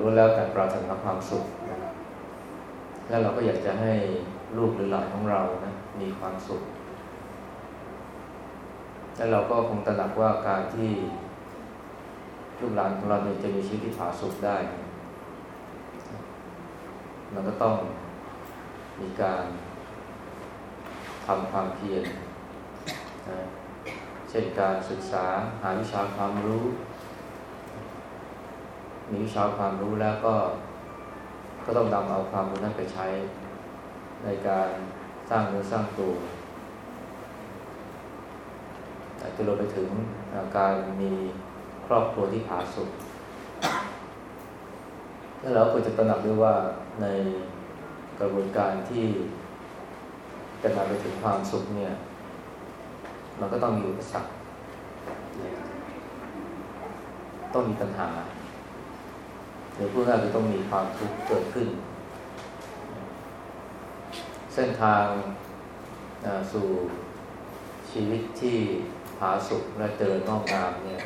รู้แล้วแต่ปรารถนาความสุขนะแล้วเราก็อยากจะให้ลูกหรือหลานของเรานะมีความสุข แล้วเราก็คงตระหนักว่าการที่ลูกหลานของเราเนี่ยจะมีชีวิตที่ผาสุขได้มันก็ต้องมีการทำความเพียรนะเช่นการศึกษาหาวิชาความรู้ มีวิชาความรู้แล้วก็ ก็ต้องนำเอาความรู้นั้นไปใช้ ในการสร้างเนื้อสร้างตัวจะลงไปถึงการมีครอบครัวที่ผาสุกแล้วเราควรจะตระหนักด้วยว่าในกระบวนการที่จะนำไปถึงความสุขเนี่ย มันก็ต้องมีอุปสรรคต้องมีปัญหา หรือพูดง่ายคือต้องมีความทุกข์เกิดขึ้น เส้นทางสู่ชีวิตที่ผาสุกและเจริญงอกงามเนี่ย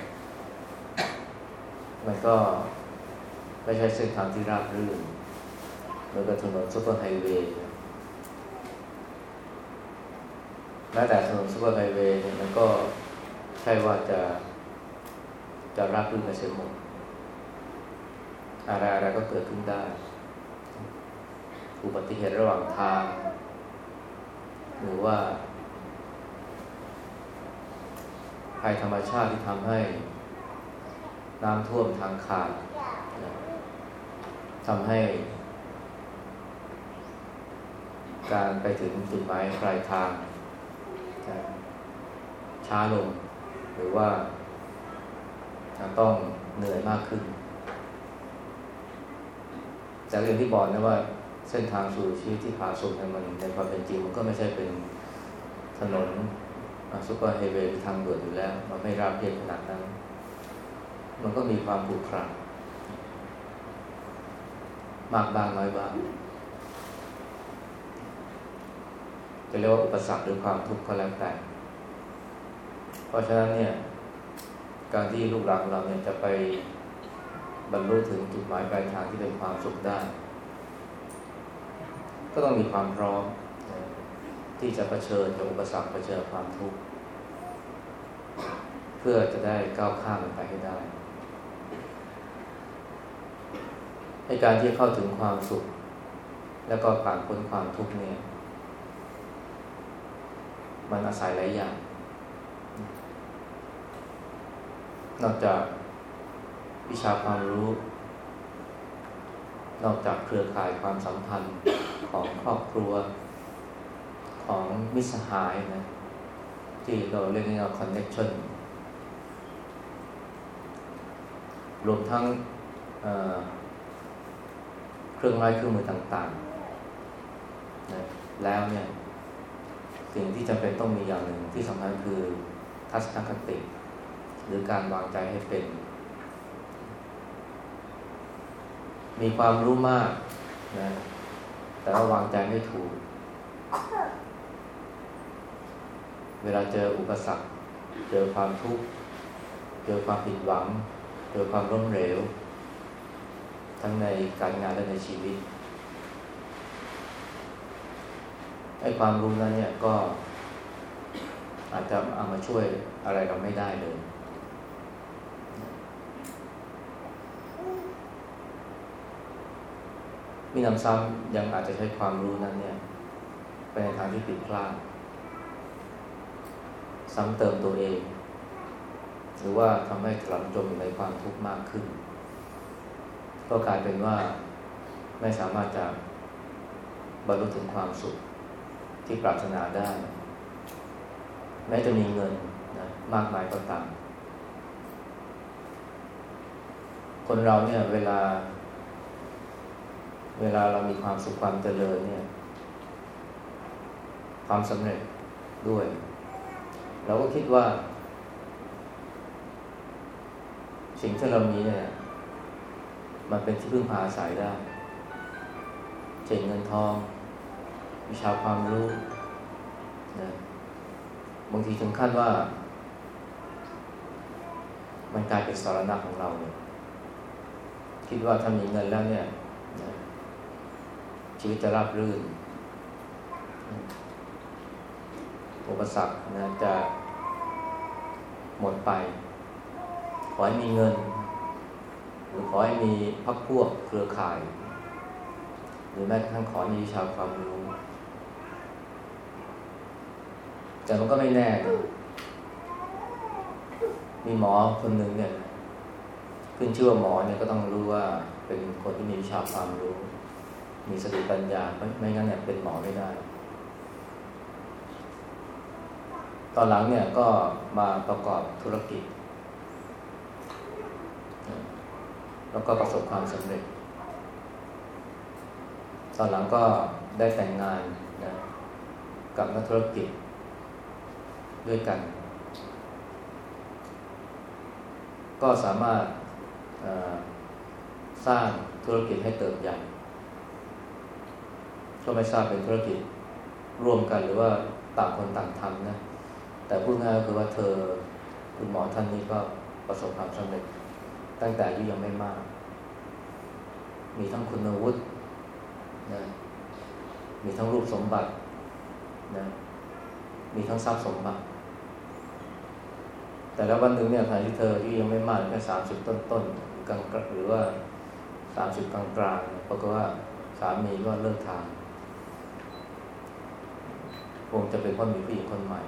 มันก็ไม่ใช่เส้นทางที่ราบรื่นเหมือนกับถนนซุปเปอร์ไฮเวย์แม้แต่ถนนซุปเปอร์ไฮเวย์เนี่ยมันก็ใช่ว่าจะจะราบรื่นไปเสียหมด อะไรอะไรก็เกิดขึ้นได้ อุบัติเหตุระหว่างทาง หรือว่าภัยธรรมชาติที่ทำให้น้ำท่วมทางขาดทำให้ การไปถึงจุดหมายปลายทาง ช้าลง หรือว่าจะต้องเหนื่อยมากขึ้น แต่เรื่องที่บอกนะว่าเส้นทางสู่ชีวิตที่ผาสุกในมันในความเป็นจริงมันก็ไม่ใช่เป็นถนนซุปเปอร์ไฮเวย์ทางด่วนอยู่แล้ว มันไม่ราบเรียบขนาดนั้น มันก็มีความผูกขาดมากบ้างน้อยบ้างจะเรียกว่าอุปสรรคหรือความทุกข์ก็แล้วแต่เพราะฉะนั้นเนี่ย การที่ลูกหลานเราเนี่ยจะไป บรรลุถึงจุดหมายปลายทางที่เป็นความสุขได้ ก็ต้องมีความพร้อมที่จะะเผชิญกับอุปสรรคเผชิญความทุกข์เพื่อจะได้ก้าวข้ามมันไปให้ได้ในการที่เข้าถึงความสุข แล้วก็ผ่านพ้นความทุกข์เนี่ยมันอาศัยหลายอย่าง นอกจาก วิชาความรู้ นอกจากเครือข่ายความสัมพันธ์ของครอบครัวของมิสหายนะที่เราเรียกว่า connection รวมทั้งเครื่องไม้เครื่องมือต่างๆนะแล้วเนี่ย สิ่งที่จำเป็นต้องมีอย่างหนึ่งที่สำคัญคือทัศนคติ หรือการวางใจให้เป็น มีความรู้มากนะแต่ว่าวางใจไม่ถูก เวลาเจออุปสรรค เจอความทุกข์ เจอความผิดหวัง เจอความล้มเหลว ทั้งในการงานและในชีวิตไอ้ความรู้นั้นเนี่ยก็อาจจะเอามาช่วยอะไรเราไม่ได้เลย มีนำซ้ำยังอาจจะใช้ความรู้นั้นเนี่ยไปในทางที่ผิดพลาดซ้ำเติมตัวเอง หรือว่าทำให้ถลำจมอยู่ในความทุกข์มากขึ้น ก็กลายเป็นว่าไม่สามารถจะบรรลุถึงความสุขที่ปรารถนาได้ แม้จะมีเงินนะมากมายก็ตามคนเราเนี่ยเวลา เวลาเรามีความสุขความเจริญเนี่ย ความสำเร็จด้วย เราก็คิดว่า สิ่งที่เรามีเนี่ย มันเป็นที่พึ่งพาอาศัยได้เจ่งเงินทอง วิชาความรู้นะบางทีถึงขั้นว่า มันกลายเป็นสารณะของเราเลยคิดว่าถ้ามีเงินแล้วเนี่ย ชีวิตจะราบรื่น อุปสรรคนะจะหมดไป ขอให้มีเงิน หรือขอให้มีพักพวกเครือข่าย หรือแม้กระทั่งขอมีวิชาความรู้ แต่มันก็ไม่แน่นะมีหมอคนหนึ่งเนี่ย ขึ้นชื่อว่าหมอเนี่ยก็ต้องรู้ว่าเป็นคนที่มีวิชาความรู้ มีสติปัญญาไม่งั้นเนี่ยเป็นหมอไม่ได้ ตอนหลังเนี่ยก็มาประกอบธุรกิจ แล้วก็ประสบความสำเร็จ ตอนหลังก็ได้แต่งงานนะกับนักธุรกิจ ด้วยกัน ก็สามารถสร้างธุรกิจให้เติบใหญ่ ก็ไม่ทราบเป็นธุรกิจร่วมกันหรือว่าต่างคนต่างทำนะ แต่พูดง่ายก็คือว่าเธอคุณหมอท่านนี้ก็ประสบความสำเร็จ ตั้งแต่อายุยังไม่มาก มีทั้งคุณวุฒินะมีทั้งรูปสมบัตินะมีทั้งทรัพย์สมบัติ แต่แล้ววันหนึ่งเนี่ยขณะที่เธอที่ยังไม่มากแค่สามสิบต้นต้นกลางหรือว่าสามสิบกลางกลางปรากฏว่าสามีก็เลิกทาง งจะเป็นเพราะมีผู้หญิงคนใหม่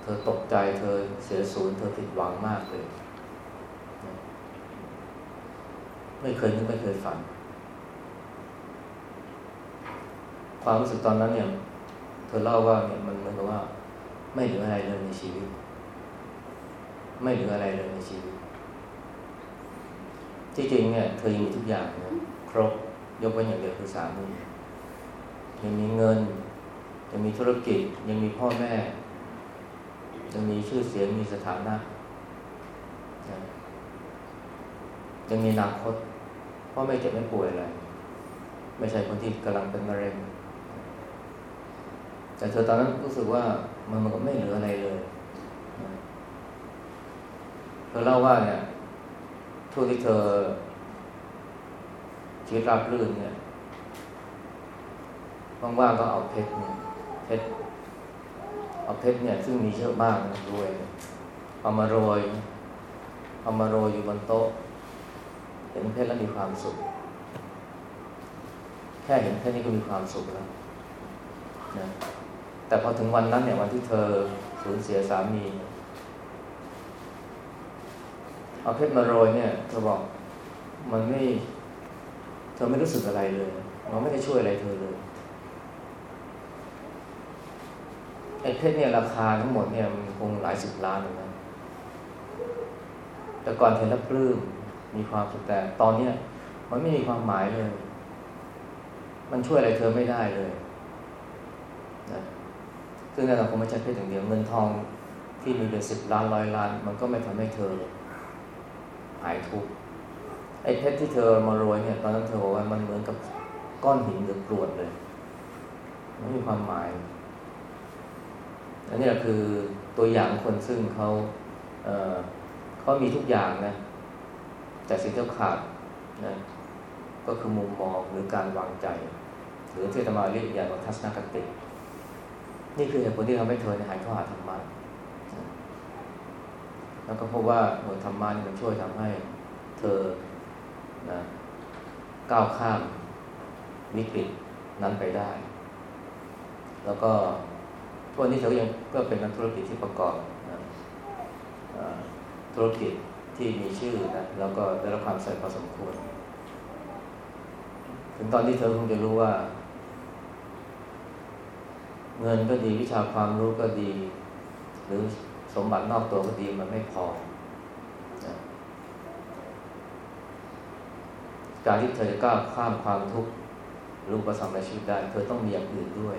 เธอตกใจเธอเสียศูนย์เธอผิดหวังมากเลย ไม่เคยนึกไม่เคยฝัน ความรู้สึกตอนนั้นเนี่ย เธอเล่าว่าเนี่ยมันเหมือนกับว่า ไม่เหลืออะไรเลยในชีวิต ไม่เหลืออะไรเลยในชีวิตที่จริงเนี่ยเธอยังมีทุกอย่างนะครบยกเว้นอย่างเดียวคือสามี ยังมีเงิน ยังมีธุรกิจ ยังมีพ่อแม่จะมีชื่อเสียงมีสถานะยังมีอนาคตพราะไม่เจ็บไม่ป่วยอะไรไม่ใช่คนที่กำลังเป็นมะเร็ง แต่เธอตอนนั้นรู้สึกว่ามันมันก็ไม่เหลืออะไรเลยเธอเล่าว่าเนี่ยทุกที่เธอชีวิตราบรื่นเนี่ย ว่างๆก็เอาเพชรเนี่ยเพชรเอาเพชรเนี่ยซึ่งมีเยอะมากนะรวยเอามาโรยเอามาโรยอยู่บนโต๊ะ เห็นเพชรแล้วมีความสุข แค่เห็นเพชรนี่ก็มีความสุขแล้วนะแต่พอถึงวันนั้นเนี่ยวันที่เธอสูญเสียสามี เอาเพชรมาโรยเนี่ยเธอบอกมันไม่ เธอไม่รู้สึกอะไรเลย มันไม่ได้ช่วยอะไรเธอเลย ไอ้เพชรเนี่ยราคาทั้งหมดเนี่ยมันคงหลายสิบล้านเลยนะแต่ก่อนเห็นแล้วปลื้มมีความสุขแต่ตอนเนี้ยมันไม่มีความหมายเลย มันช่วยอะไรเธอไม่ได้เลยนะซึ่งนั่นเราคงไม่ใช่เพชรอย่างเดียวเงินทองที่มีเป็นสิบล้านร้อยล้าน มันก็ไม่ทำให้เธอหายทุกข์ไอ้เพชรที่เธอมาโรยเนี่ย ตอนนั้นเธอบอกว่ามันเหมือนกับก้อนหินหรือกรวดเลยไม่มีความหมาย อันนี้คือตัวอย่างคนซึ่งเขาเเขามีทุกอย่างนะแต่สิ่งที่ขาดนะก็คือมุมมองหรือการวางใจ หรือที่ธรรมาเรียกอย่างว่าทัศนคติ นี่คือเหตุผลที่ทำให้เธอหายเข้าหาธรรมะแล้วก็พบว่าหนธรรมะนี่มันช่วยทำให้เธอนะก้าวข้ามวิกฤตนั้นไปได้ แล้วก็ ทุกนี้เธอยังก็เป็นนักธุรกิจที่ประกอบธุรกิจที่มีชื่อนะแล้วก็ได้รับความใส่พอสมควร ถึงตอนที่เธอคงจะรู้ว่า เงินก็ดีวิชาความรู้ก็ดี หรือสมบัตินอกตัวก็ดีมันไม่พอการที่เธอจะก้าวข้ามความทุกข์รู้ประสมในชีวิตได้เธอต้องมีอย่างอื่นด้วย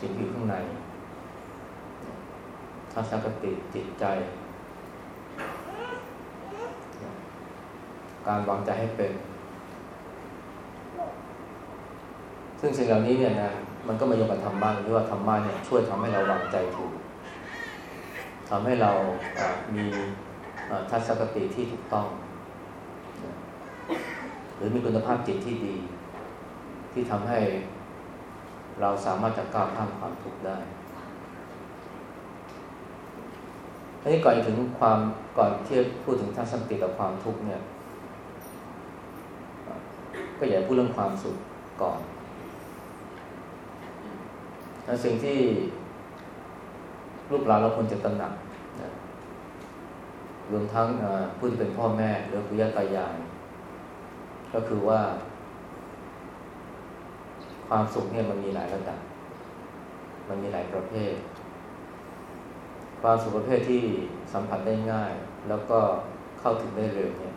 สิ่งที่อยู่ข้างในทัศนคติจิตใจ การวางใจให้เป็น ซึ่งสิ่งเหล่านี้เนี่ยนะมันก็มาโยงกับธรรมะหรือว่าธรรมะเนี่ยช่วยทำให้เราวางใจถูกทำให้เรามีทัศนคติที่ถูกต้อง หรือมีคุณภาพจิตที่ดี ที่ทำให้ เราสามารถจะก้าวข้ามความทุกข์ได้อันนี้ก่อนถึงความก่อนที่พูดถึงทัศนติกับความทุกข์เนี่ย ก็อย่าพูดเรื่องความสุขก่อนและสิ่งที่ลูกหลานเราควรจะตระหนักนะรวมทั้งผู้ที่เป็นพ่อแม่หรือผู้ย่าตายายก็คือว่า ความสุขเนี่ยมันมีหลายระดับ มันมีหลายประเภท ความสุขประเภทที่สัมผัสได้ง่าย แล้วก็เข้าถึงได้เร็วเนี่ย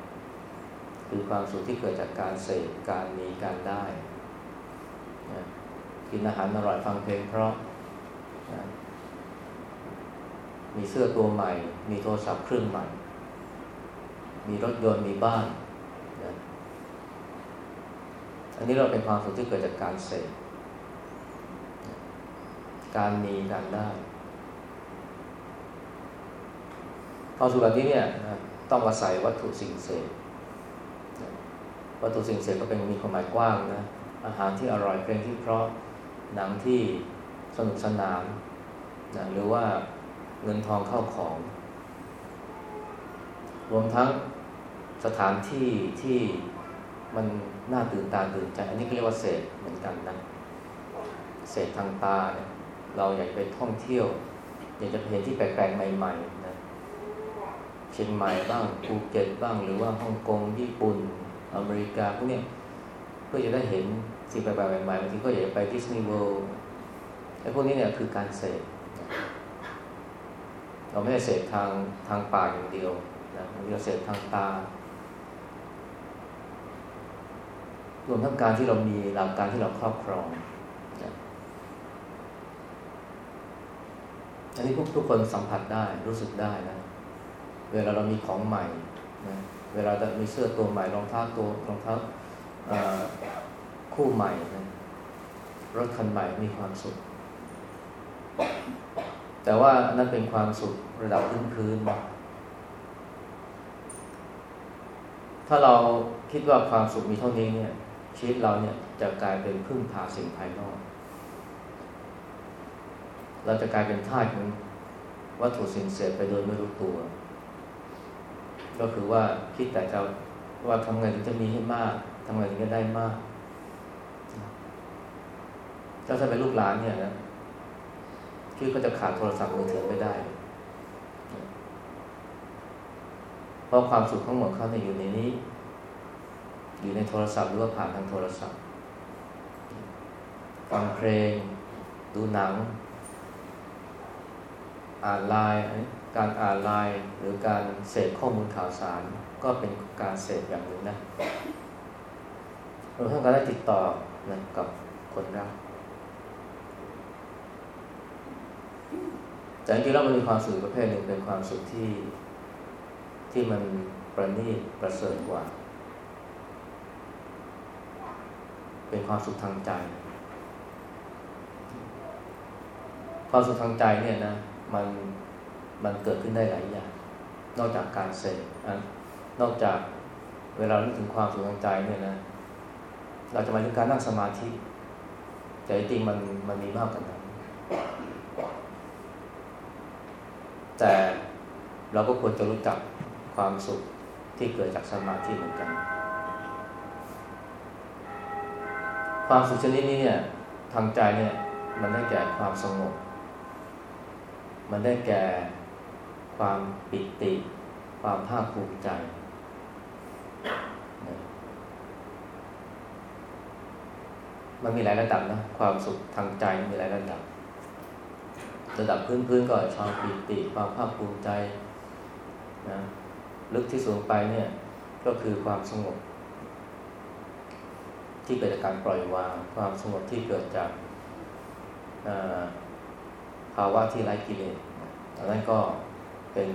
คือความสุขที่เกิดจากการเสพการมีการได้กินอาหารอร่อยฟังเพลงเพราะ มีเสื้อตัวใหม่ มีโทรศัพท์เครื่องใหม่ มีรถยนต์มีบ้าน อันนี้เราเป็นความสุขที่เกิดจากการเสพการมีการได้ความสุขแบบนี้เนี่ยต้องอาศัยวัตถุสิ่งเสพวัตถุสิ่งเสพก็เป็นมีความหมายกว้างนะอาหารที่อร่อยเพลงที่เพราะหนังที่สนุกสนานนะหรือว่าเงินทองเข้าของ รวมทั้งสถานที่ที่ มันน่าตื่นตาตื่นใจ อันนี้ก็เรียกว่าเสพเหมือนกันนะเสพทางตาเนี่ยเราอยากไปท่องเที่ยว อยากจะเห็นที่แปลกๆใหม่ๆนะเชียงใหม่บ้างภูเก็ตบ้างหรือว่าฮ่องกงญี่ปุ่น อเมริกาพวกนี้เพื่อจะได้เห็นสิ่งแปลกๆใหม่ๆบางทีก็อยากไปดิสนีย์เวิลด์ไอ้พวกนี้เนี่ยคือการเสพเราไม่ได้เสพทางทางปากอย่างเดียวนะเราเสพทางตา รวมทั้งการที่เรามีหลักการที่เราครอบครองอันนี้พวกทุกคนสัมผัสได้รู้สึกได้นะ เวลาเรามีของใหม่นะเวลาเรามีเสื้อตัวใหม่รองเท้าตัวรองเท้าคู่ใหม่นะรถคันใหม่มีความสุข แต่ว่านั่นเป็นความสุขระดับพื้นๆถ้าเราคิดว่าความสุขมีเท่านี้เนี่ย ชีวิตเราเนี่ยจะกลายเป็นพึ่งพาสิ่งภายนอก เราจะกลายเป็นทาสของวัตถุสิ่งเสพไปโดยไม่รู้ตัว ก็คือว่าคิดแต่จะว่าทำไงถึงจะมีให้มากทำไงถึงจะได้มากถ้าจะเป็นลูกหลานเนี่ยนะที่ก็จะขาดโทรศัพท์มือถือไม่ได้ เพราะความสุขทั้งหมดเขาเนี่ยอยู่ในนี้ อยู่ในโทรศัพท์หรือว่าผ่านทางโทรศัพท์ ฟังเพลง ดูหนัง อ่านไลน์การอ่านไลน์หรือการเสพข้อมูลข่าวสาร ก็เป็นการเสพอย่างหนึ่งนะรวมทั้งการได้ติดต่อนะกับคนรักแต่จริงๆแล้วมันมีความสุขประเภทหนึ่งเป็นความสุขที่ที่มันประณีตประเสริฐกว่า เป็นความสุขทางใจ ความสุขทางใจเนี่ยนะมันมันเกิดขึ้นได้หลายอย่าง นอกจากการเสพนอกจากเวลาเราถึงความสุขทางใจเนี่ยนะ เราจะมาถึงการนั่งสมาธิ แต่จริงมันมันมีมากกว่านั้น แต่เราก็ควรจะรู้จักความสุขที่เกิดจากสมาธิเหมือนกัน ความสุขชนิดนี้เนี่ยทางใจเนี่ยมันได้แก่ความสงบ มันได้แก่ความปิติ ความภาคภูมิใจ มันมีหลายระดับนะ ความสุขทางใจมีหลายระดับ ระดับพื้นๆก็ความปิติ ความภาคภูมิใจนะลึกที่สูงไปเนี่ยก็คือความสงบ ที่เกิดจากการปล่อยวาง ความสงบที่เกิดจากภาวะที่ไร้กิเลสอันนั้นก็เป็น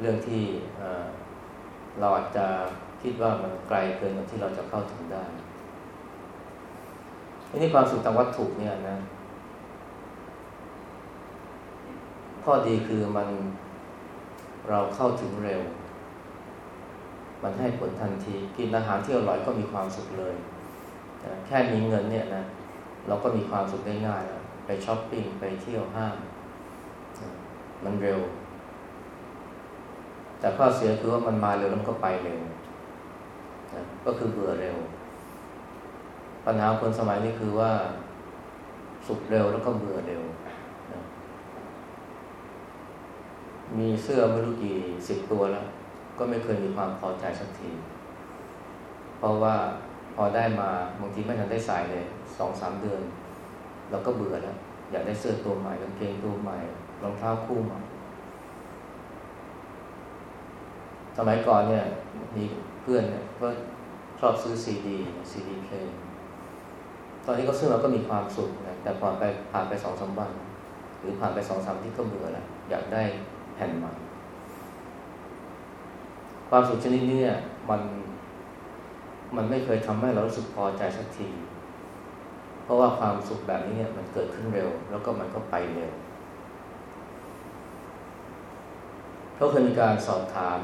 เรื่องที่เราอาจจะคิดว่ามันไกลเกินกว่าที่เราจะเข้าถึงได้ทีนี้ความสุขทางวัตถุเนี่ยนะข้อดีคือมันเราเข้าถึงเร็ว มันให้ผลทันที กินอาหารที่อร่อยก็มีความสุขเลยแค่มีเงินเนี่ยนะเราก็มีความสุขได้ง่ายแล้วไปช้อปปิ้งไปเที่ยวห้างมันเร็ว แต่ข้อเสียคือว่ามันมาเร็วแล้วมันก็ไปเร็วก็คือเบื่อเร็ว ปัญหาคนสมัยนี้คือว่าสุขเร็วแล้วก็เบื่อเร็วมีเสื้อไม่รู้กี่สิบตัวแล้ว ก็ไม่เคยมีความพอใจสักที เพราะว่าพอได้มาบางทีไม่ทันได้ใส่เลยสองสามเดือน เราก็เบื่อแล้ว อยากได้เสื้อตัวใหม่กางเกงตัวใหม่รองเท้าคู่ใหม่สมัยก่อนเนี่ยมีเพื่อนเนี่ยก็ชอบซื้อซีดีซีดีเพลงตอนนี้ก็ซื้อมาก็มีความสุขนะแต่ผ่านไปผ่านไปสองสามวัน หรือผ่านไปสองสามที่ก็เบื่อแล้วอยากได้แผ่นใหม่ ความสุขชนิดนี้เนี่ยมันมันไม่เคยทำให้เรารู้สึกพอใจสักที เพราะว่าความสุขแบบนี้เนี่ยมันเกิดขึ้นเร็ว แล้วก็มันก็ไปเร็วเขาเคยมีการสอบถาม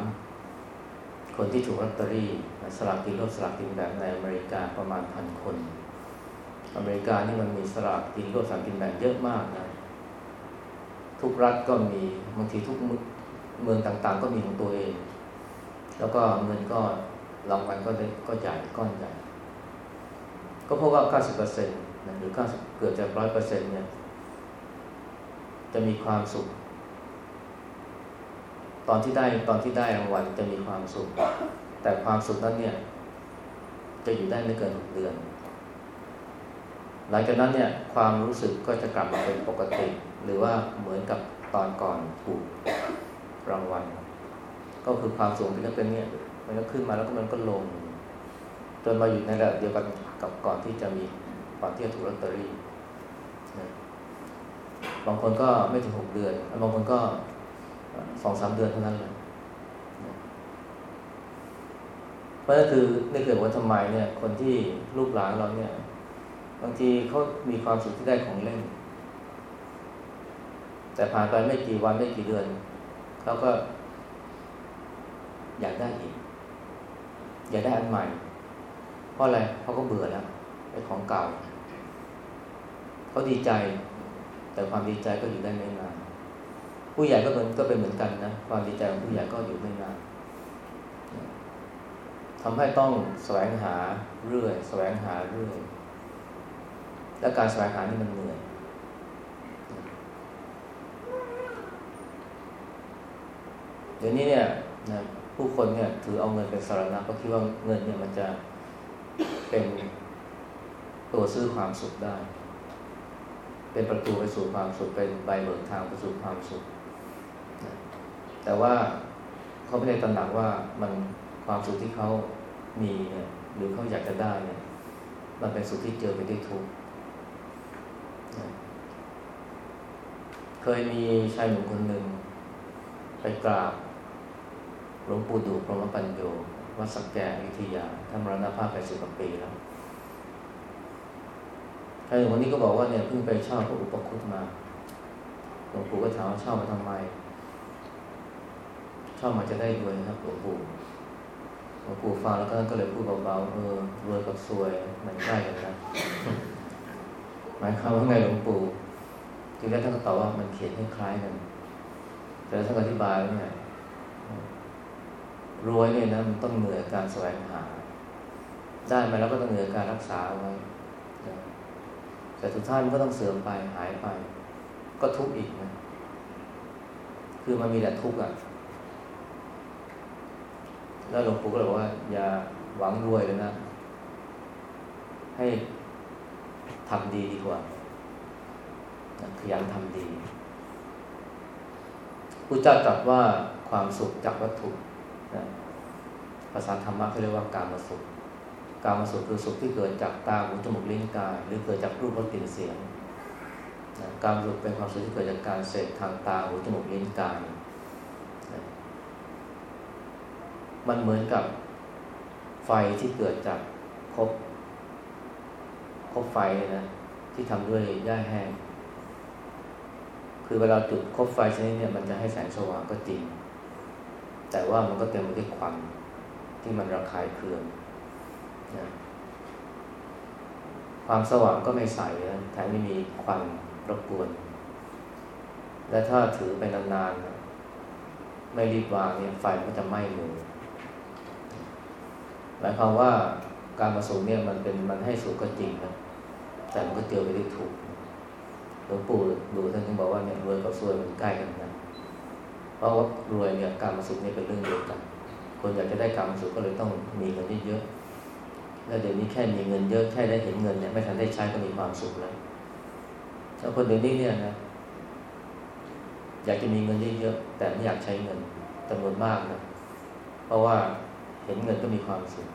คนที่ถูกลอตเตอรี่สลากกินรถสลากกินแบบในอเมริกาประมาณพันคน อเมริกานี่มันมีสลากกินรถสลากกินแบ่งเยอะมากนะทุกรัฐก็มีบางทีทุกเมืองต่างๆ ก็มีของตัวเอง แล้วก็เงินก็รางวัลก็ได้ก็ใหญ่ก้อนใหญ่ก็เพราะว่า 90%นะหรือ90เกือบจะ100%เนี่ย จะมีความสุข ตอนที่ได้ตอนที่ได้รางวัลจะมีความสุข แต่ความสุขนั้นเนี่ย จะอยู่ได้ไม่เกิน6เดือน หลังจากนั้นเนี่ย ความรู้สึกก็จะกลับมาเป็นปกติ หรือว่าเหมือนกับตอนก่อนถูกรางวัล ก็คือความสูงที่มันเป็นเนี่ยมันก็ขึ้นมาแล้วก็มันก็ลง จนมาอยู่ในระดับเดียวกันกับก่อนที่จะมีก่อนที่จะถูกลอตเตอรี่บางคนก็ไม่ถึงหกเดือนบางคนก็สองสามเดือนเท่านั้นเลยเพราะนั่นคือนี่เกิดว่าทำไมเนี่ย คนที่ลูกหลานเราเนี่ย บางทีเขามีความสุขที่ได้ของเล่น แต่ผ่านไปไม่กี่วันไม่กี่เดือนเขาก็ อยากได้อีก อยากได้อันใหม่ เพราะอะไรเขาก็เบื่อแล้วไอ้ของเก่าเขาดีใจ แต่ความดีใจก็อยู่ได้ไม่นานผู้ใหญ่ก็เหมือนก็เป็นเหมือนกันนะความดีใจของผู้ใหญ่ก็อยู่ไม่นานทำให้ต้องแสวงหาเรื่อยแสวงหาเรื่อยและการแสวงหานี่มันเหนื่อยเดี๋ยวนี้เนี่ยนะ ผู้คนเนี่ยถือเอาเงินเป็นสารณะเพราะคิดว่าเงินเนี่ยมันจะเป็นตัวซื้อความสุขได้ เป็นประตูไปสู่ความสุข เป็นใบเบิกทางไปสู่ความสุข แต่ว่าเขาไม่ได้ตระหนักว่ามันความสุขที่เขามีเนี่ยหรือเขาอยากจะได้เนี่ยมันเป็นสุขที่เจอไปด้วยทุกข์เคยมีชายหนุ่มคนหนึ่งไปกราบ หลวงปู่ดูพรหมปัญโยวัดสักแก่อยุธยาท่านมรณภาพไปสิบกว่าปีแล้วใครคนนี้ก็บอกว่าเนี่ยเพิ่งไปเช่าพระอุปคุตมาหลวงปู่ก็ถามว่าเช่ามาทำไมเช่ามาจะได้รวยนะครับหลวงปู่หลวงปู่ฟังแล้วก็ก็เลยพูดเบาๆเออรวยกับซวยมันใกล้กันนะหมายความว่าไงหลวงปู่ทีแรกท่านก็ตอบว่ามันเขียนคล้ายกัน แต่ท่านอธิบายว่าไง รวยเนี่ยนะมันต้องเหนื่อยการแสวงหา ได้มาแล้วก็ต้องเหนื่อยการรักษาไว้แต่สุดท้ายมันก็ต้องเสื่อมไปหายไป ก็ทุกข์อีกนะคือมันมีแต่ทุกข์อะแล้วหลวงปู่ก็เลยบอกว่า อย่าหวังรวยเลยนะ ให้ทำดีดีกว่าขยันทำดีพระเจ้าตรัสว่าความสุขจากวัตถุ นะภาษาธรรมะเขาเรียกว่าการมาสุข การมาสุขคือสุขที่เกิดจากตาหูจมูกลิ้นกาย หรือเกิดจากรูปรสกลิ่นเสียงนะการสุขเป็นความสุขที่เกิดจากการเสพทางตาหูจมูกลิ้นกายนะมันเหมือนกับไฟที่เกิดจากคบคบไฟนะที่ทำด้วยหญ้าแห้ง คือเวลาจุดคบไฟชนิดนี้มันจะให้แสงสว่างก็จริง แต่ว่ามันก็เต็มไปด้วยควันที่มันระคายเคืองนะความสว่างก็ไม่ใสนะแถมไม่มีควันรบกวน และถ้าถือไปนานๆ ไม่รีบวางเนี่ยไฟมันจะไหม้มือหมายความว่าการมาสูงเนี่ยมันเป็นมันให้สูงก็จริงนะแต่มันก็เจอไปด้วยทุกข์หลวงปู่ดูท่านจึงบอกว่าเนี่ยรวยกับซวยมันใกล้กันนะ เพราะว่ารวยเนี่ยการมสุขเนี่ยเป็นเรื่องเดียวกัน คนอยากจะได้การมสุขก็เลยต้องมีเงินเยอะๆแล้วเดี๋ยวนี้แค่มีเงินเยอะแค่ได้เห็นเงินเนี่ยไม่ทันได้ใช้ก็มีความสุขแล้วแล้วคนเดี๋ยวนี้เนี่ยนะอยากจะมีเงินเยอะๆแต่ไม่อยากใช้เงินจำนวนมากนะเพราะว่าเห็นเงินก็มีความสุข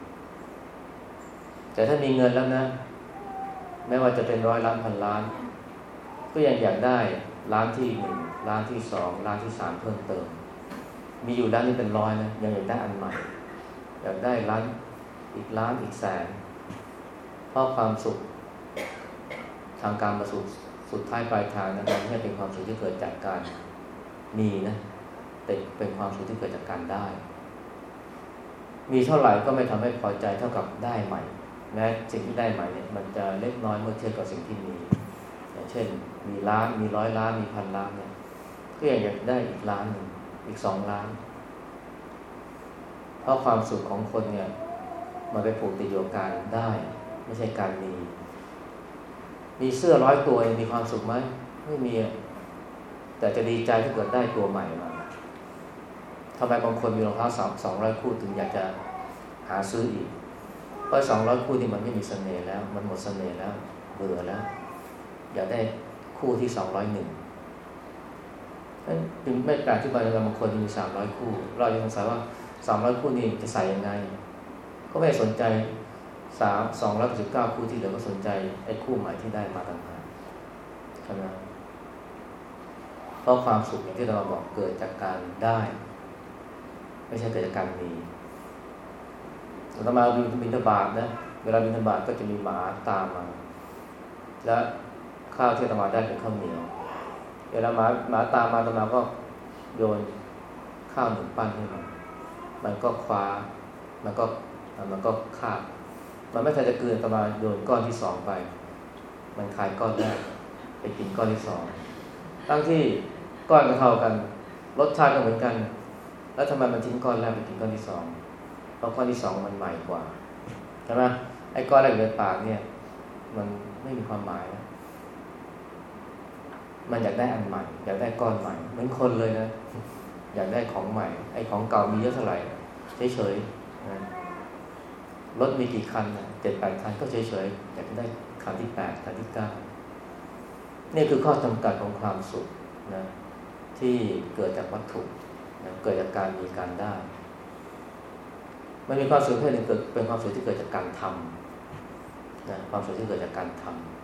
แต่ถ้ามีเงินแล้วนะ ไม่ว่าจะเป็นร้อยล้านพันล้าน ก็ยังอยากได้ล้านที่หนึ่ง ล้านที่สองล้านที่สามเพิ่มเติม มีอยู่ล้านนี้เป็นร้อยนะยังอยากได้อันใหม่ อยากได้ล้านอีกล้านอีกแสนเพราะความสุข ทางการมาสุขสุดท้ายปลายทางนะมันไม่ใช่เป็นความสุขที่เกิดจากการมีนะแต่เป็นความสุขที่เกิดจากการได้ มีเท่าไหร่ก็ไม่ทำให้พอใจเท่ากับได้ใหม่แม้สิ่งที่ได้ใหม่เนี่ยมันจะเล็กน้อยเมื่อเทียบกับสิ่งที่มีอย่างเช่น มีล้านมีร้อยล้านมีพันล้านเนี่ย ก็ยังอยากได้อีกล้านหนึ่งอีกสองล้าน เพราะความสุขของคนเนี่ยมันไปผูกติดโยการได้ ไม่ใช่การมี มีเสื้อร้อยตัวมีความสุขไหมไม่มีแต่จะดีใจถ้าเกิดได้ตัวใหม่มาทำไมบางคนมีรองเท้าสองสองร้อยคู่ถึงอยากจะหาซื้ออีก เพราะสองร้อยคู่ที่มันไม่มีเสน่ห์แล้ว มันหมดเสน่ห์แล้ว เบื่อแล้ว อยากได้คู่ที่สองร้อยหนึ่ง จึงไม่แปลกที่บางคนมีสามร้อยคู่ เราจะสงสัยว่าสามร้อยคู่นี้จะใส่ยังไง ก็ไม่สนใจสามสองร้อยสิบเก้าคู่ที่เหลือก็สนใจไอ้คู่ใหม่ที่ได้มาต่างหากใช่ไหมเพราะความสุขอย่างที่เราบอกเกิดจากการได้ ไม่ใช่เกิดจากการมีเรามาบินทบาทนะ เวลาบินทบาทก็จะมีหมาตามมา และข้าวที่ตมาได้เป็นข้าวเหนียว เวลาหมาหมาตามมาตมาก็โยนข้าวหนึ่งปั้นให้มันมันก็คว้า มันก็มันก็คาบมันไม่ทันจะเกินตมาโยนก้อนที่สองไป มันคายก้อนแรกไปกินก้อนที่สองทั้งที่ก้อนก็เท่ากัน รสชาติก็เหมือนกัน แล้วทำไมมันทิ้งก้อนแรกไปกินก้อนที่สองเพราะก้อนที่สองมันใหม่กว่าใช่ไหมไอ้ก้อนแรกในปากเนี่ย มันไม่มีความหมายนะ มันอยากได้อันใหม่ อยากได้ก้อนใหม่ เหมือนคนเลยนะ อยากได้ของใหม่ ไอ้ของเก่ามีเยอะเท่าไหร่เฉยๆนะรถมีกี่คันเจ็ดแปดคันก็เฉยๆอยากได้คันที่แปดคันที่เก้านี่คือข้อจำกัดของความสุขนะที่เกิดจากวัตถุนะเกิดจากการมีการได้มันมีความสุขเพศหนึ่งเกิดเป็นความสุขที่เกิดจากการทำนะความสุขที่เกิดจากการทำ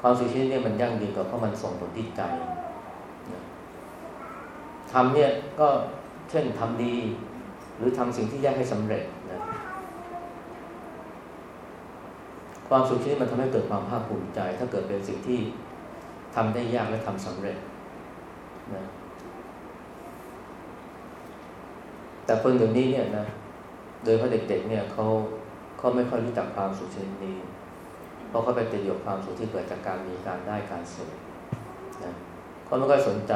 ความสุขที่นี่มันยั่งยืนกว่าเพราะมันส่งผลที่ใจทำเนี่ยก็เช่นทำดี หรือทำสิ่งที่ยากให้สำเร็จนะความสุขที่นี่มันทำให้เกิดความภาคภูมิใจ ถ้าเกิดเป็นสิ่งที่ทำได้ยากและทำสำเร็จนะแต่คนเดี๋ยวนี้เนี่ยนะ โดยเพราะเด็กๆเนี่ยเขาเขาไม่ค่อยรู้จักความสุขชนิดนี้ เพราะเขาไปติดอยู่ความสุขที่เกิดจากการมีการได้การเสพนะเขาไม่ค่อยสนใจ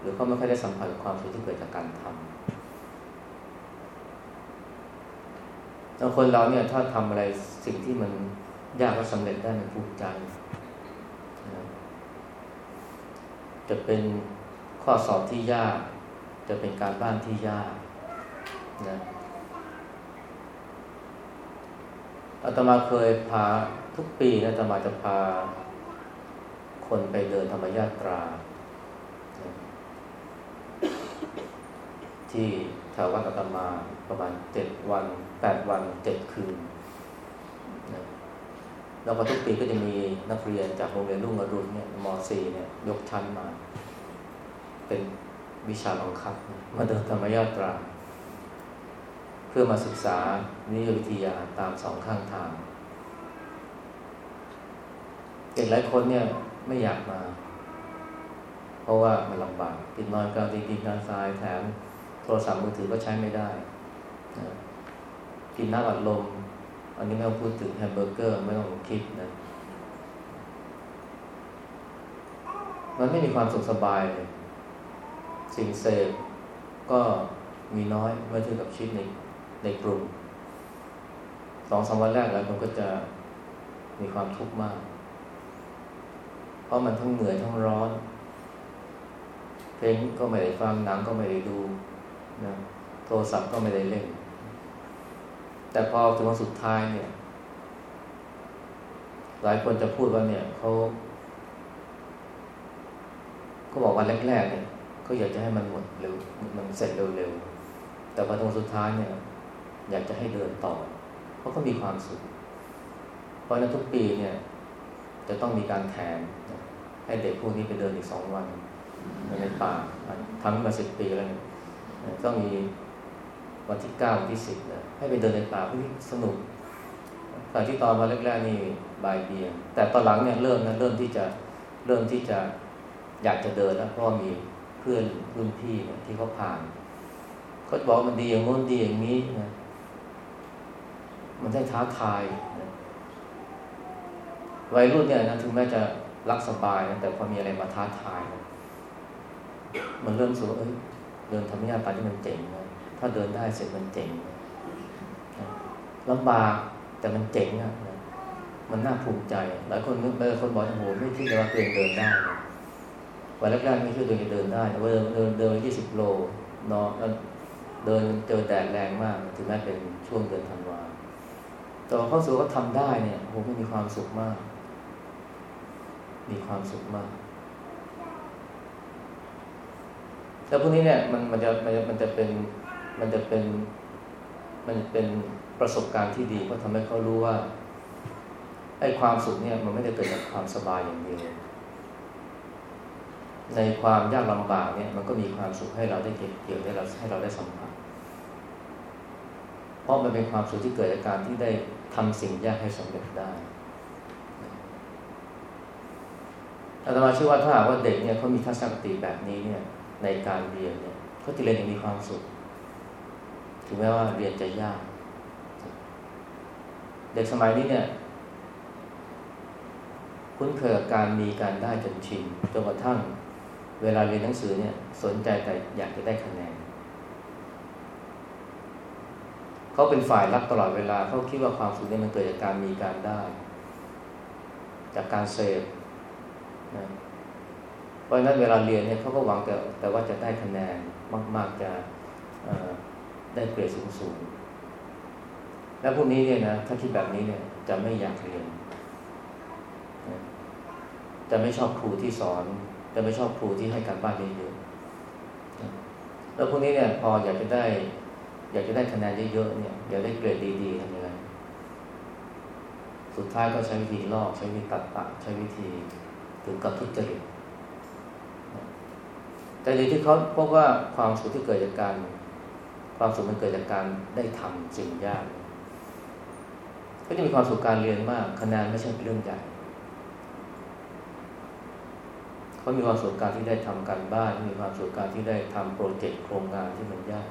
หรือเขาไม่ค่อยได้สัมผัสความสุขที่เกิดจากการทำแล้วคนเราเนี่ยถ้าทำอะไรสิ่งที่มันยากและสำเร็จได้มันภูมิใจนะจะเป็นข้อสอบที่ยาก จะเป็นการบ้านที่ยากนะอาตมาเคยพา ทุกปีนะอาตมาจะพาคนไปเดินธรรมยาตรา ที่แถววัดอาตมาประมาณเจ็ดวันแปดวันเจ็ดคืนนะแล้วก็ทุกปีก็จะมีนักเรียนจากโรงเรียนรุ่งอรุณเนี่ยม .4 เนี่ยยกชั้นมา เป็นวิชาบังคับ มาเดินธรรมยาตรา เพื่อมาศึกษานิยวิทยาตามสองข้างทาง เด็กหลายคนเนี่ยไม่อยากมา เพราะว่ามันลำบากติดนอนกลางดินกินกลางทรายแถมโทรศัพท์มือถือก็ใช้ไม่ได้นะกินน้ำอัดลม อันนี้ไม่ต้องพูดถึงแฮมเบอร์เกอร์ไม่ต้องคิดนะมันไม่มีความสุขสบายเลยสิ่งเสพก็มีน้อยเมื่อเทียบกับชีวิตในในกลุ่มสองสามวันแรกแล้วมันก็จะมีความทุกข์มาก เพราะมันทั้งเหนื่อยทั้งร้อน เพลงก็ไม่ได้ฟังหนังก็ไม่ได้ดูนะโทรศัพท์ก็ไม่ได้เล่น แต่พอถึงวันสุดท้ายเนี่ย หลายคนจะพูดว่าเนี่ยเขาก็บอกวันแรกๆเนี่ยก็อยากจะให้มันหมดเร็วมันเสร็จเร็วๆแต่พอถึงวันสุดท้ายเนี่ย อยากจะให้เดินต่อ เพราะก็มีความสุขเพราะในทุกปีเนี่ย จะต้องมีการแถม ให้เด็กพวกนี้ไปเดินอีกสองวันในป่าทำมาสิบปีแล้วต้องมีวันที่เก้าวันที่สิบนะให้ไปเดินในป่าเพื่อสนุกแต่ที่ตอนมาแรกๆนี่บายเบียง แต่ตอนหลังเนี่ยเริ่มนะเริ่มที่จะเริ่มที่จะอยากจะเดินแล้วเพราะมีเพื่อนรุ่นพี่นี่ยที่เขาผ่านเขาบอกมันดีอย่างโน้นดีอย่างนี้นะมันได้ท้าทายนะวัยรุ่นเนี่ยนะถึงแม้จะ รักสบายนะแต่พอมีอะไรมาท้าทาย มันเริ่มสูเอ้ยเดินธรรมยาปาที่มันเจ๋งนะถ้าเดินได้เสร็จมันเจ๋งลำบากแต่มันเจ๋งนะมันน่าภูมิใจ หลายคนนึกหลายคนบอกโอ้โหไม่คิดเลยว่าตัวเองเดินได้วันแรกๆไม่คิดตัวเองจะเดินได้แต่ว่าเดินเดินเดินยี่สิบโลนอนเดินเจอแดดแรงมากถึงแม้เป็นช่วงเดือนธันวาแต่เขาสูว่าทำได้เนี่ยโอ้ไม่มีความสุขมาก มีความสุขมากแล้วพวกนี้เนี่ยมันมันจะมันจะมันจะเป็นมันจะเป็นมันเป็นประสบการณ์ที่ดีเพราะทำให้เขารู้ว่าไอ้ความสุขเนี่ยมันไม่ได้เกิดจากความสบายอย่างเดียวในความยากลำบากเนี่ยมันก็มีความสุขให้เราได้เก็บเกี่ยวให้เราให้เราได้สัมผัสเพราะมันเป็นความสุขที่เกิดจากการที่ได้ทำสิ่งยากให้สำเร็จได้ อาตมาเชื่อว่าถ้าหากว่าเด็กเนี่ยเขามีทัศนคติแบบนี้เนี่ย ในการเรียนเนี่ยเขาจะเรียนอย่างมีความสุข ถึงแม้ว่าเรียนจะยาก เด็กสมัยนี้เนี่ย คุ้นเคยกับการมีการได้จนชินจนกระทั่ง เวลาเรียนหนังสือเนี่ย สนใจแต่อยากจะได้คะแนนเขาเป็นฝ่ายรับตลอดเวลาเขาคิดว่าความสุขเนี่ยมันเกิดจากการมีการได้ จากการเสพ นะเพราะฉะนั้นเวลาเรียนเนี่ยเขาก็หวังแต่แต่ว่าจะได้คะแนนมากๆจะได้เกรดสูงๆ แล้วพวกนี้เนี่ยนะถ้าคิดแบบนี้เนี่ยจะไม่อยากเรียน จะไม่ชอบครูที่สอน จะไม่ชอบครูที่ให้การบ้านเยอะๆแล้วพวกนี้เนี่ยพออยากจะได้ อยากจะได้คะแนนเยอะๆเนี่ยอยากได้เกรดดีๆทำยังไงสุดท้ายก็ใช้วิธีลอกใช้วิธีตัดปะใช้วิธี ถึงกับทุจริตแต่ในที่เขาพบว่าความสุขที่เกิดจากการ ความสุขมันเกิดจากการได้ทำสิ่งยาก ก็จะมีความสุขการเรียนมากคะแนนไม่ใช่เรื่องใหญ่เขามีความสุขการที่ได้ทำการบ้าน มีความสุขการที่ได้ทำโปรเจกต์โครงงานที่มันยาก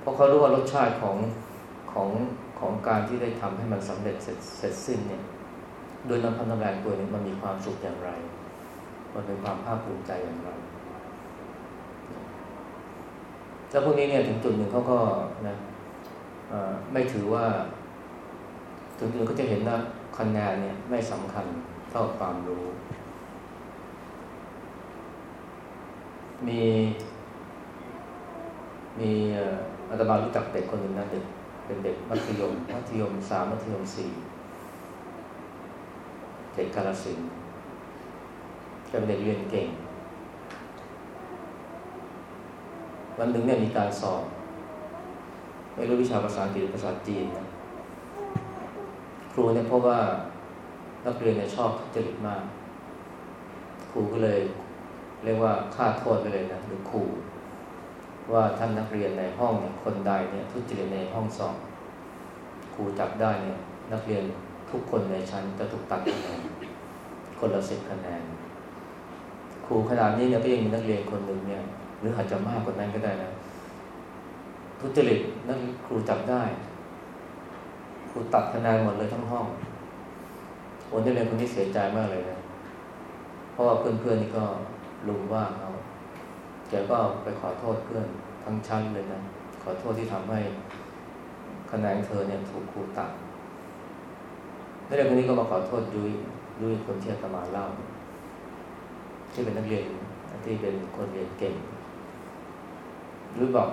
เพราะเขารู้ว่ารสชาติของของของการที่ได้ทำให้มันสำเร็จเสร็จเสร็จสิ้นเนี่ย โดยนำพันน้ำแรงตัวนี้มันมีความสุขอย่างไร มันเป็นความภาคภูมิใจอย่างไร แล้วพวกนี้เนี่ยถึงจุดหนึ่งเขาก็นะไม่ถือว่า ถึงจุดก็จะเห็นว่าคะแนนเนี่ยไม่สำคัญเท่าความรู้ มีมีอาตมารู้จักเด็กคนหนึ่งนะเด็กเป็นเด็กมัธยม มัธยมสามมัธยมสี่ เด็กกาลสินเป็นเด็กเรียนเก่ง วันหนึ่งเนี่ยมีการสอบไม่รู้วิชาภาษาอังกฤษภาษาจีนนะครูเนี่ยเพราะว่านักเรียนเนี่ยชอบจริตมาก ครูก็เลย เรียกว่าค่าโทษไปเลยนะหรือครูว่าท่านนักเรียนในห้องเนี่ยคนใดเนี่ยทุจริตในห้องสอบครูจับได้เนี่ยนักเรียน ทุกคนในชั้นจะถูกตัดคะแนนคนละสิบคะแนนครูขนาดนี้เนี่ยก็ยังมีนักเรียนคนหนึ่งเนี่ย หรืออาจจะมากกว่านั้นก็ได้นะทุจริตนั่นครูจับได้ ครูตัดคะแนนหมดเลยทั้งห้องคนที่เรียนคนนี้เสียใจมากเลยนะเพราะว่าเพื่อนๆนี่ก็ลุมว่าเขาแกก็ไปขอโทษเพื่อนทั้งชั้นเลยนะขอโทษที่ทำให้คะแนนเธอเนี่ยถูกครูตัด นักเรียนคนนี้ก็มาขอโทษยุ้ยยุ้ยคนที่อาตมาเล่า ที่เป็นนักเรียนที่เป็นคนเรียนเก่งยุ้ยบอก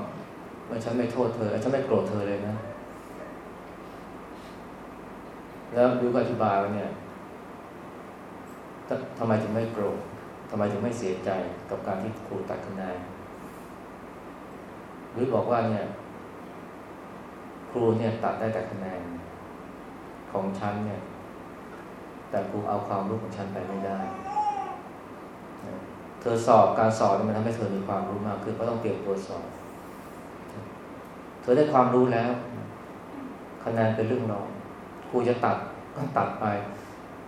ว่าฉันไม่โทษเธอฉันไม่โกรธเธอเลยนะ แล้วยุ้ยก็อธิบายว่าเนี่ยทำไมถึงไม่โกรธทำไมถึงไม่เสียใจกับการที่ครูตัดคะแนนยุ้ยบอกว่าเนี่ย ครูเนี่ยตัดได้แต่คะแนน ของฉันเนี่ย แต่ครูเอาความรู้ของฉันไปไม่ได้ เธอสอบการสอบมันทำให้เธอมีความรู้มากขึ้นเพราต้องเตรียมตัวสอบ เธอได้ความรู้แล้ว คะแนนเป็นเรื่องรองครูจะตัดก็ตัดไป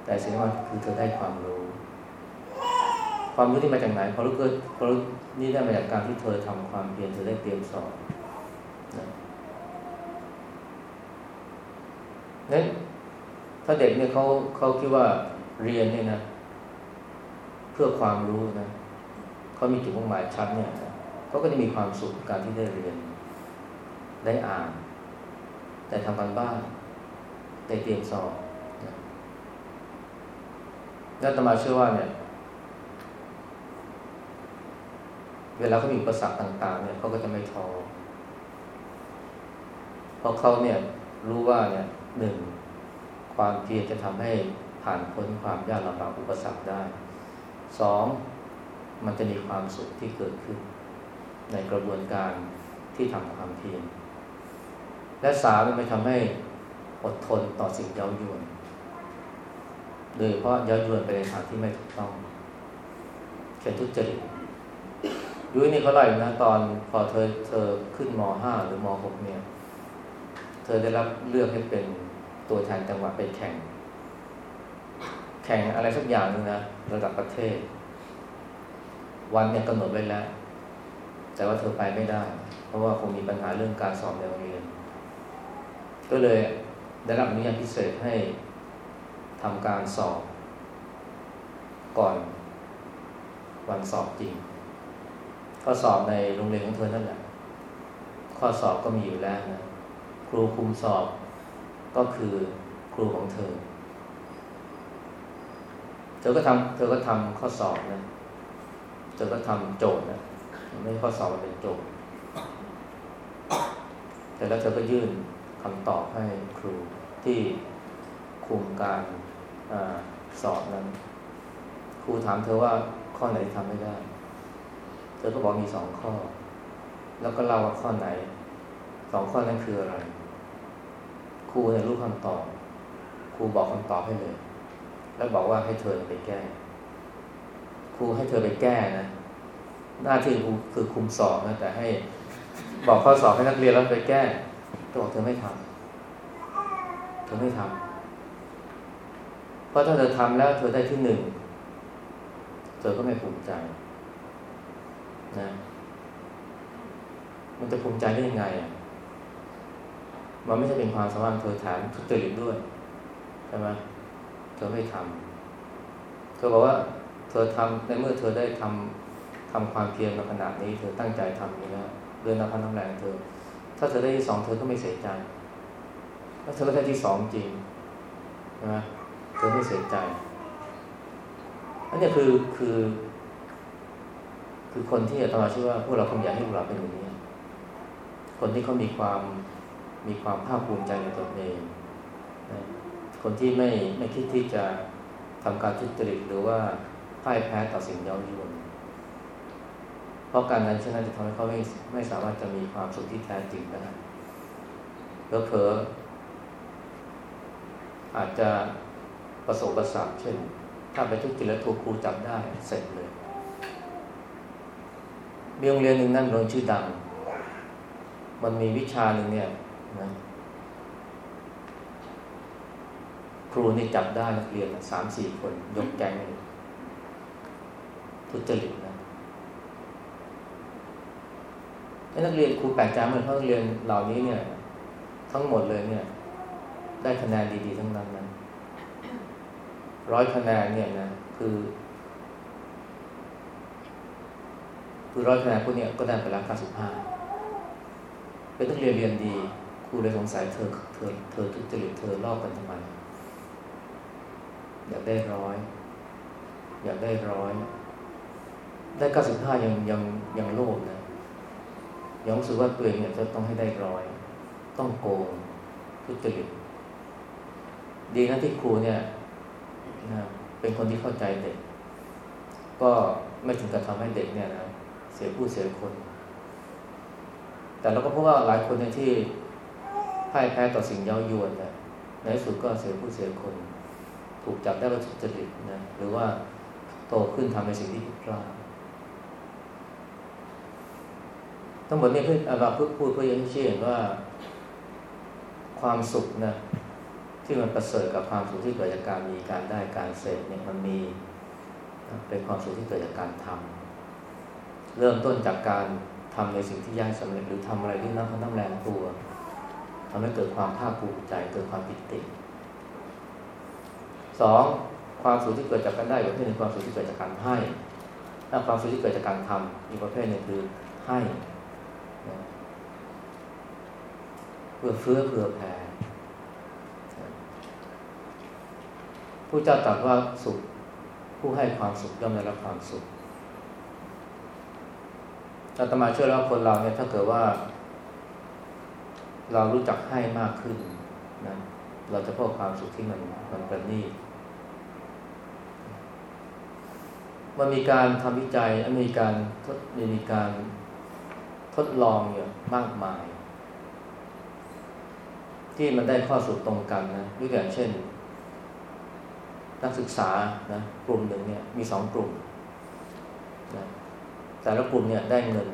แต่สิ่งที่มันคือเธอได้ความรู้ ความรู้ที่มาจากไหนความรู้เกิดความรู้นี่ได้มาจากการที่เธอทำความเพียรเธอได้เตรียมสอบนั้น ถ้าเด็กเนี่ยเขาเขาคิดว่าเรียนเนี่ยนะ เพื่อความรู้นะเขามีจุดมุ่งหมายชัดเนี่ยเขาก็จะมีความสุขการที่ได้เรียน ได้อ่าน แต่ทำการบ้านได้เตรียมสอบแล้วตมาเชื่อว่าเนี่ย เวลาเขามีอุปสรรคต่าง ๆ เนี่ยเขาก็จะไม่ท้อเพราะเขาเนี่ยรู้ว่าเนี่ยหนึ่ง ความเพียรจะทำให้ผ่านพ้นความยากลำบากอุปสรรคได้สองมันจะมีความสุขที่เกิดขึ้น ในกระบวนการที่ทำความเพียรและสามมันไปทำให้อดทนต่อสิ่งเย้ายวน โดยเพราะเย้ายวนไปในทางที่ไม่ถูกต้องเช่นทุจริตยุ้ยนี่เขาไล่นะตอนพอเธอเธอขึ้นม .5 หรือม .6 เนี่ย เธอได้รับเลือกให้เป็น ตัวแทนจังหวัดไปแข่ง แข่งอะไรสักอย่างนึงนะระดับประเทศ วันเนี่ยกำหนดไว้แล้ว แต่ว่าเธอไปไม่ได้ เพราะว่าคงมีปัญหาเรื่องการสอบในโรงเรียน ก็เลยได้รับอนุญาตพิเศษให้ทำการสอบ ก่อนวันสอบจริงข้อสอบในโรงเรียนของเธอนั่นแหละ ข้อสอบก็มีอยู่แล้วนะ ครูคุมสอบ ก็คือครูของเธอ เธอก็ทำเธอก็ทำข้อสอบนะ เธอก็ทำโจทย์นะ ไม่ข้อสอบมันเป็นโจทย์ แต่แล้วเธอก็ยื่นคำตอบให้ครูที่คุมการอสอบนั้น ครูถามเธอว่าข้อไหนทำไม่ได้ เธอก็บอกมีสองข้อ แล้วก็เล่าว่าข้อไหน สองข้อนั้นคืออะไร ครูเนี่ยรู้คำตอบ ครูบอกคำตอบให้เลย แล้วบอกว่าให้เธอไปแก้ ครูให้เธอไปแก้นะ หน้าที่ครูคือคุมสอบนะแต่ให้บอกข้อสอบให้นักเรียนแล้วไปแก้ตัวบอกเธอไม่ทำเธอไม่ทำเพราะถ้าเธอทำแล้วเธอได้ที่หนึ่ง เธอก็ไม่ภูมิใจนะ มันจะภูมิใจได้ยังไงอะ มันไม่ใช่เป็นความสามารถเธอฐานทุจริตด้วยใช่ไหมเธอไม่ทำเธอบอกว่า เธอทำในเมื่อเธอได้ทำทำความเพียรมาขนาดนี้ เธอตั้งใจทำอยู่แล้วเดินนับพันน้ำแรงเธอ ถ้าเธอได้ที่สองเธอก็ไม่เสียใจถ้าเธอได้ที่สองจริงใช่ไหมเธอไม่เสียใจอันนี้คือคือ คือคนที่อาตมาเชื่อว่าพวกเราคงอยากให้พวกเราเป็นอย่างนี้ คนที่เขามีความ มีความภาคภูมิใจในตนเองนะคนที่ไม่ไม่คิดที่จะทำการทุจริตหรือว่าพ่ายแพ้ต่อสิ่งเย้ายวนเพราะการนั้นเช่นนั้นจะทำให้เขาไม่ไม่สามารถจะมีความสุขที่แท้จริงได้แล้วเผลออาจจะประสบประสาทเช่น ถ้าไปทุจริตแล้วถูกครูจับได้เสร็จเลย มีโรงเรียนหนึ่งนั่นโรงชื่อดัง มันมีวิชาหนึ่งเนี่ย นะครูนี่จับได้นักเรียนสามสี่คน ยกแก๊งเลยทุจริตนะนักเรียนครูแปลกใจเหมือนเพราะนักเรียนเหล่านี้เนี่ย ทั้งหมดเลยเนี่ย ได้คะแนนดีๆทั้งนั้นนะร้อยคะแนนเนี่ยนะคือคือร้อยคะแนนพวกนี้ก็ได้ไปแล้วเก้าสิบห้าเป็นนักเรียนเรียนดี ครูเลยสงสัยเธอเธอเธอทุจริตเธอลอกกันทำไม อยากได้ร้อย อยากได้ร้อย ได้เก้าสิบห้ายังยังยังโลภนะยังรู้สึกว่าตัวเองเนี่ยจะต้องให้ได้ร้อย ต้องโกงทุจริตดีนะที่ครูเนี่ยนะเป็นคนที่เข้าใจเด็ก ก็ไม่ถึงกับทำให้เด็กเนี่ยนะเสียผู้เสียคน แต่เราก็พบว่าหลายคนเนี่ยที่ พ่ายแพ้ต่อสิ่งเย้ายวนนี่ยในที่สุดก็เสียผู้เสียคน ถูกจับได้ว่าทุจริตนะหรือว่าโตขึ้นทำในสิ่งที่ผิดพลาดทั้งหมดนี้เพื่อเราพูดพูดเพื่อให้เชื่อว่า ความสุขนะที่มันประเสริฐกับความสุขที่เกิดจากการมีการได้การเสพเนี่ยมันมีเป็นความสุขที่เกิดจากการทำเริ่มต้นจากการทำในสิ่งที่ยากสำเร็จหรือทำอะไรที่น้ำน้ำแรงตัว ทำให้เกิดความภาคภูมิใจเกิดความปิติสองความสุขที่เกิดจากการได้ประเภทหนึ่งความสุขที่เกิดจากการให้ถ้าความสุขที่เกิดจากการทำอีกประเภทหนึ่งคือให้เพื่อเฟื้อเพื่อแผ่ผู้เจ้าตรัสว่าสุขผู้ให้ความสุขย่อมได้รับความสุขอาตมาเชื่อแล้วคนเราเนี่ยถ้าเกิดว่า เรารู้จักให้มากขึ้นนะเราจะพบความสุขที่มันมันประณีตมันมีการทำวิจัยมีการทดมีการทดลองอยู่มากมาย ที่มันได้ข้อสุดตรงกันนะยกอย่างเช่น นักศึกษานะกลุ่มหนึ่งเนี่ยมีสองกลุ่มนะแต่ละกลุ่มเนี่ยได้เงิน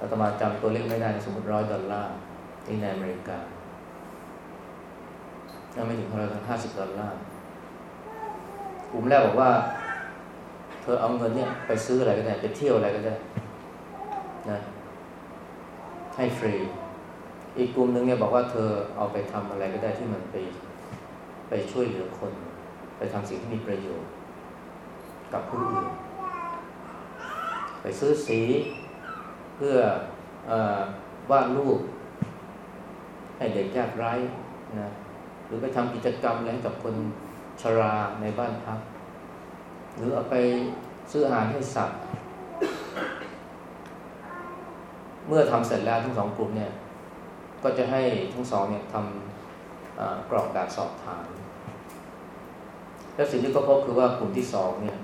อาตมาจำตัวเลขไม่ได้สมมติร้อยดอลลาร์ที่ในอเมริกายังไม่ถึงร้อยห้าสิบดอลลาร์กลุ่มแรกบอกว่า เธอเอาเงินเนี่ยไปซื้ออะไรก็ได้ ไปเที่ยวอะไรก็ได้นะให้ฟรี อีกกลุ่มหนึ่งเนี่ยบอกว่าเธอเอาไปทำอะไรก็ได้ที่มันไปไปช่วยเหลือคน ไปทำสิ่งที่มีประโยชน์ กับผู้อื่น ไปซื้อสี พื่ออวาดรูปให้เด็กยากไร้นะหรือไปทำกิจกรรมอะไรกับคนชราในบ้านพัก หรือเอาไปซื้ออาหารให้สัตว์ เมื่อทำเสร็จแล้วทั้งสองกลุ่มเนี่ย ก็จะให้ทั้งสองเนี่ยทำกรอกแบบสอบถาม แล้วสิ่งที่ก็พบคือว่ากลุ่มที่สองเนี่ย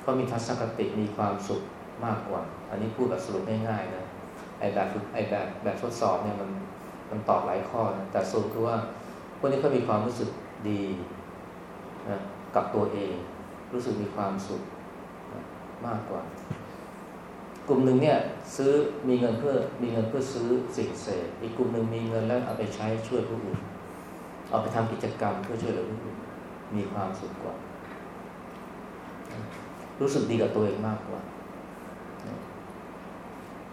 เขามีทัศนคติมีความสุข มากกว่า อันนี้พูดแบบสรุปง่ายๆนะไอแบบไอแบบแบบทดสอบเนี่ยมันมันตอบหลายข้อนะแต่สรุปคือว่าพวกนี้เขามีความรู้สึกดีนะกับตัวเอง รู้สึกมีความสุขนะมากกว่า กลุ่มหนึ่งเนี่ยซื้อมีเงินเพื่อมีเงินเพื่อซื้อสิ่งเสพอีกกลุ่มหนึ่งมีเงินแล้วเอาไปใช้ช่วยผู้อื่นเอาไปทำกิจกรรมเพื่อช่วยเหลือผู้อื่นมีความสุขกว่า รู้สึกดีกับตัวเองมากกว่า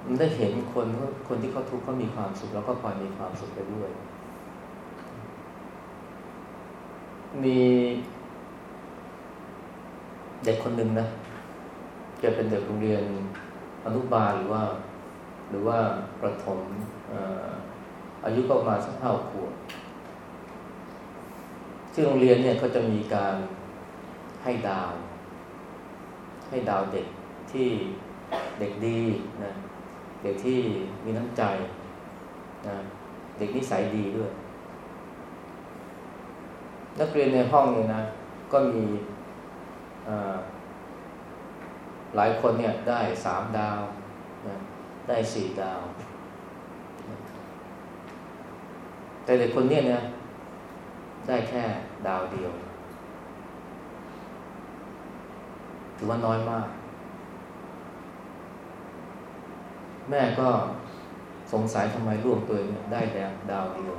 มันได้เห็นคนคนที่เขาทุกข์เขามีความสุข แล้วก็พลอยมีความสุขไปด้วย มีเด็กคนหนึ่งนะจะเป็นเด็กโรงเรียนอนุบาลหรือว่า หรือว่าประถมอายุก็ประมาณสักเท่าขวบที่โรงเรียนเนี่ยเขาจะมีการให้ดาว ให้ดาวเด็กที่เด็กดีนะ เด็กที่มีน้ำใจนะเด็กนิสัยดีด้วย นักเรียนในห้องเนี่ยนะ ก็มีหลายคนเนี่ยได้สามดาวนะได้สี่ดาว แต่เด็กคนนี้เนี่ยได้แค่ดาวเดียว ถือว่าน้อยมาก แม่ก็สงสัยทำไมลูกตัวเองได้แต่ดาวเดียว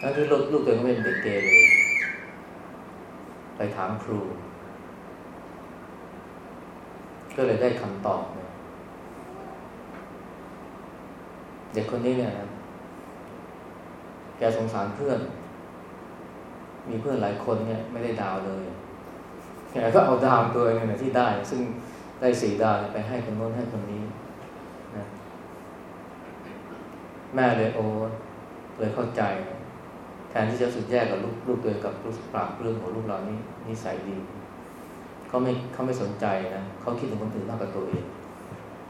ทั้งที่ลูกลูกตัวเองเป็นเด็กเกเรไปถามครู ก็เลยได้คำตอบเนี่ยเด็กคนนี้เนี่ยนะแกสงสารเพื่อน มีเพื่อนหลายคนเนี่ย ไม่ได้ดาวเลย แกก็เอาดาวตัวเองเนี่ยที่ได้ ซึ่งได้สี่ดาวไปให้คนโน้นให้คนนี้นะแม่เลยโอ้เลยเข้าใจ แทนที่จะสุดแยกกับลูกลูกตัวกับลูกปราบเรื่องของลูกเรานี่นิสัยดีเขาไม่เขาไม่สนใจนะเขาคิดถึงคนอื่นมากกว่าตัวเอง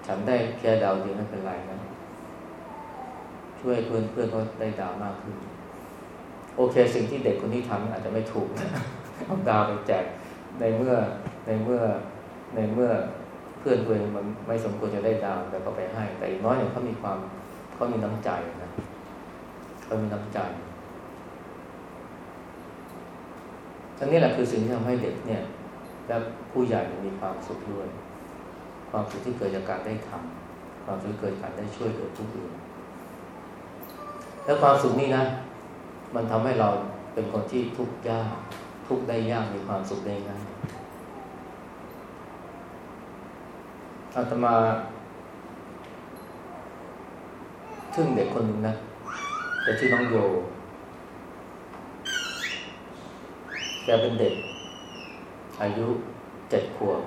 ฉันได้แค่ดาวเดียวไม่เป็นไรนะช่วยเพื่อนเพื่อนเขาได้ดาวมากขึ้น โอเคสิ่งที่เด็กคนนี้ทำอาจจะไม่ถูกเอาดาวไปแจก ในเมื่อในเมื่อในเมื่อเพื่อนตัวเองมันไม่สมควรจะได้ดาวแต่ก็ไปให้ แต่อีกน้อยเนี่ยเขามีความเขามีน้ำใจนะเขามีน้ำใจทั้งนี้แหละคือสิ่งที่ทำให้เด็กเนี่ย และผู้ใหญ่มีความสุขด้วย ความสุขที่เกิดจากการได้ทำความสุขที่เกิดจากการได้ช่วยเหลือผู้อื่นและความสุขนี้นะ มันทำให้เราเป็นคนที่ทุกข์ยาก ทุกข์ได้ยากมีความสุขได้ง่ายอาตมาทึ่งเด็กคนหนึ่งนะแต่ชื่อน้องโย แกเป็นเด็ก อายุเจ็ดขวบ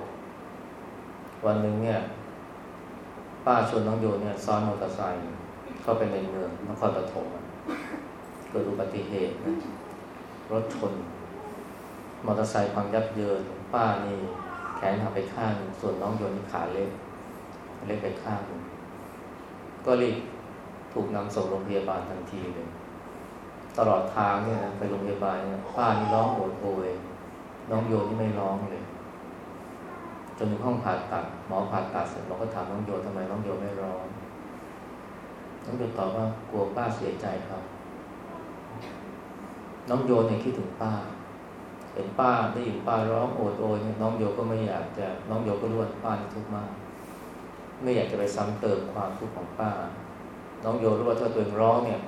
วันหนึ่งเนี่ย ป้าชวนน้องโยเนี่ยซ้อนมอเตอร์ไซค์เข้าไปในเมืองนครปฐมเกิดอุบัติเหตุนะรถชน มอเตอร์ไซค์พังยับเยินป้านี่แขนหักไปข้างส่วนน้องโยนี่ขาเล็กเล็กไปข้างก็รีบถูกนำส่งโรงพยาบาลทันทีเลย ตลอดทางเนี่ยไปโรงพยาบาลเนี่ยป้านี่ร้องโอดโอยน้องโยนี่ไม่ร้องเลยจนถึงห้องผ่าตัดหมอผ่าตัดเสร็จเราก็ถามน้องโยทำไมน้องโยไม่ร้องน้องโยตอบว่ากลัวป้าเสียใจครับ น้องโยเนี่ยคิดถึงป้า เห็นป้าได้ยินป้าร้องโอดโอยน้องโยก็ไม่อยากจะน้องโยก็รู้ว่าป้าทุกข์มาก ไม่อยากจะไปซ้ำเติมความทุกข์ของป้า น้องโยรู้ว่าถ้าตัวเองร้องเนี่ย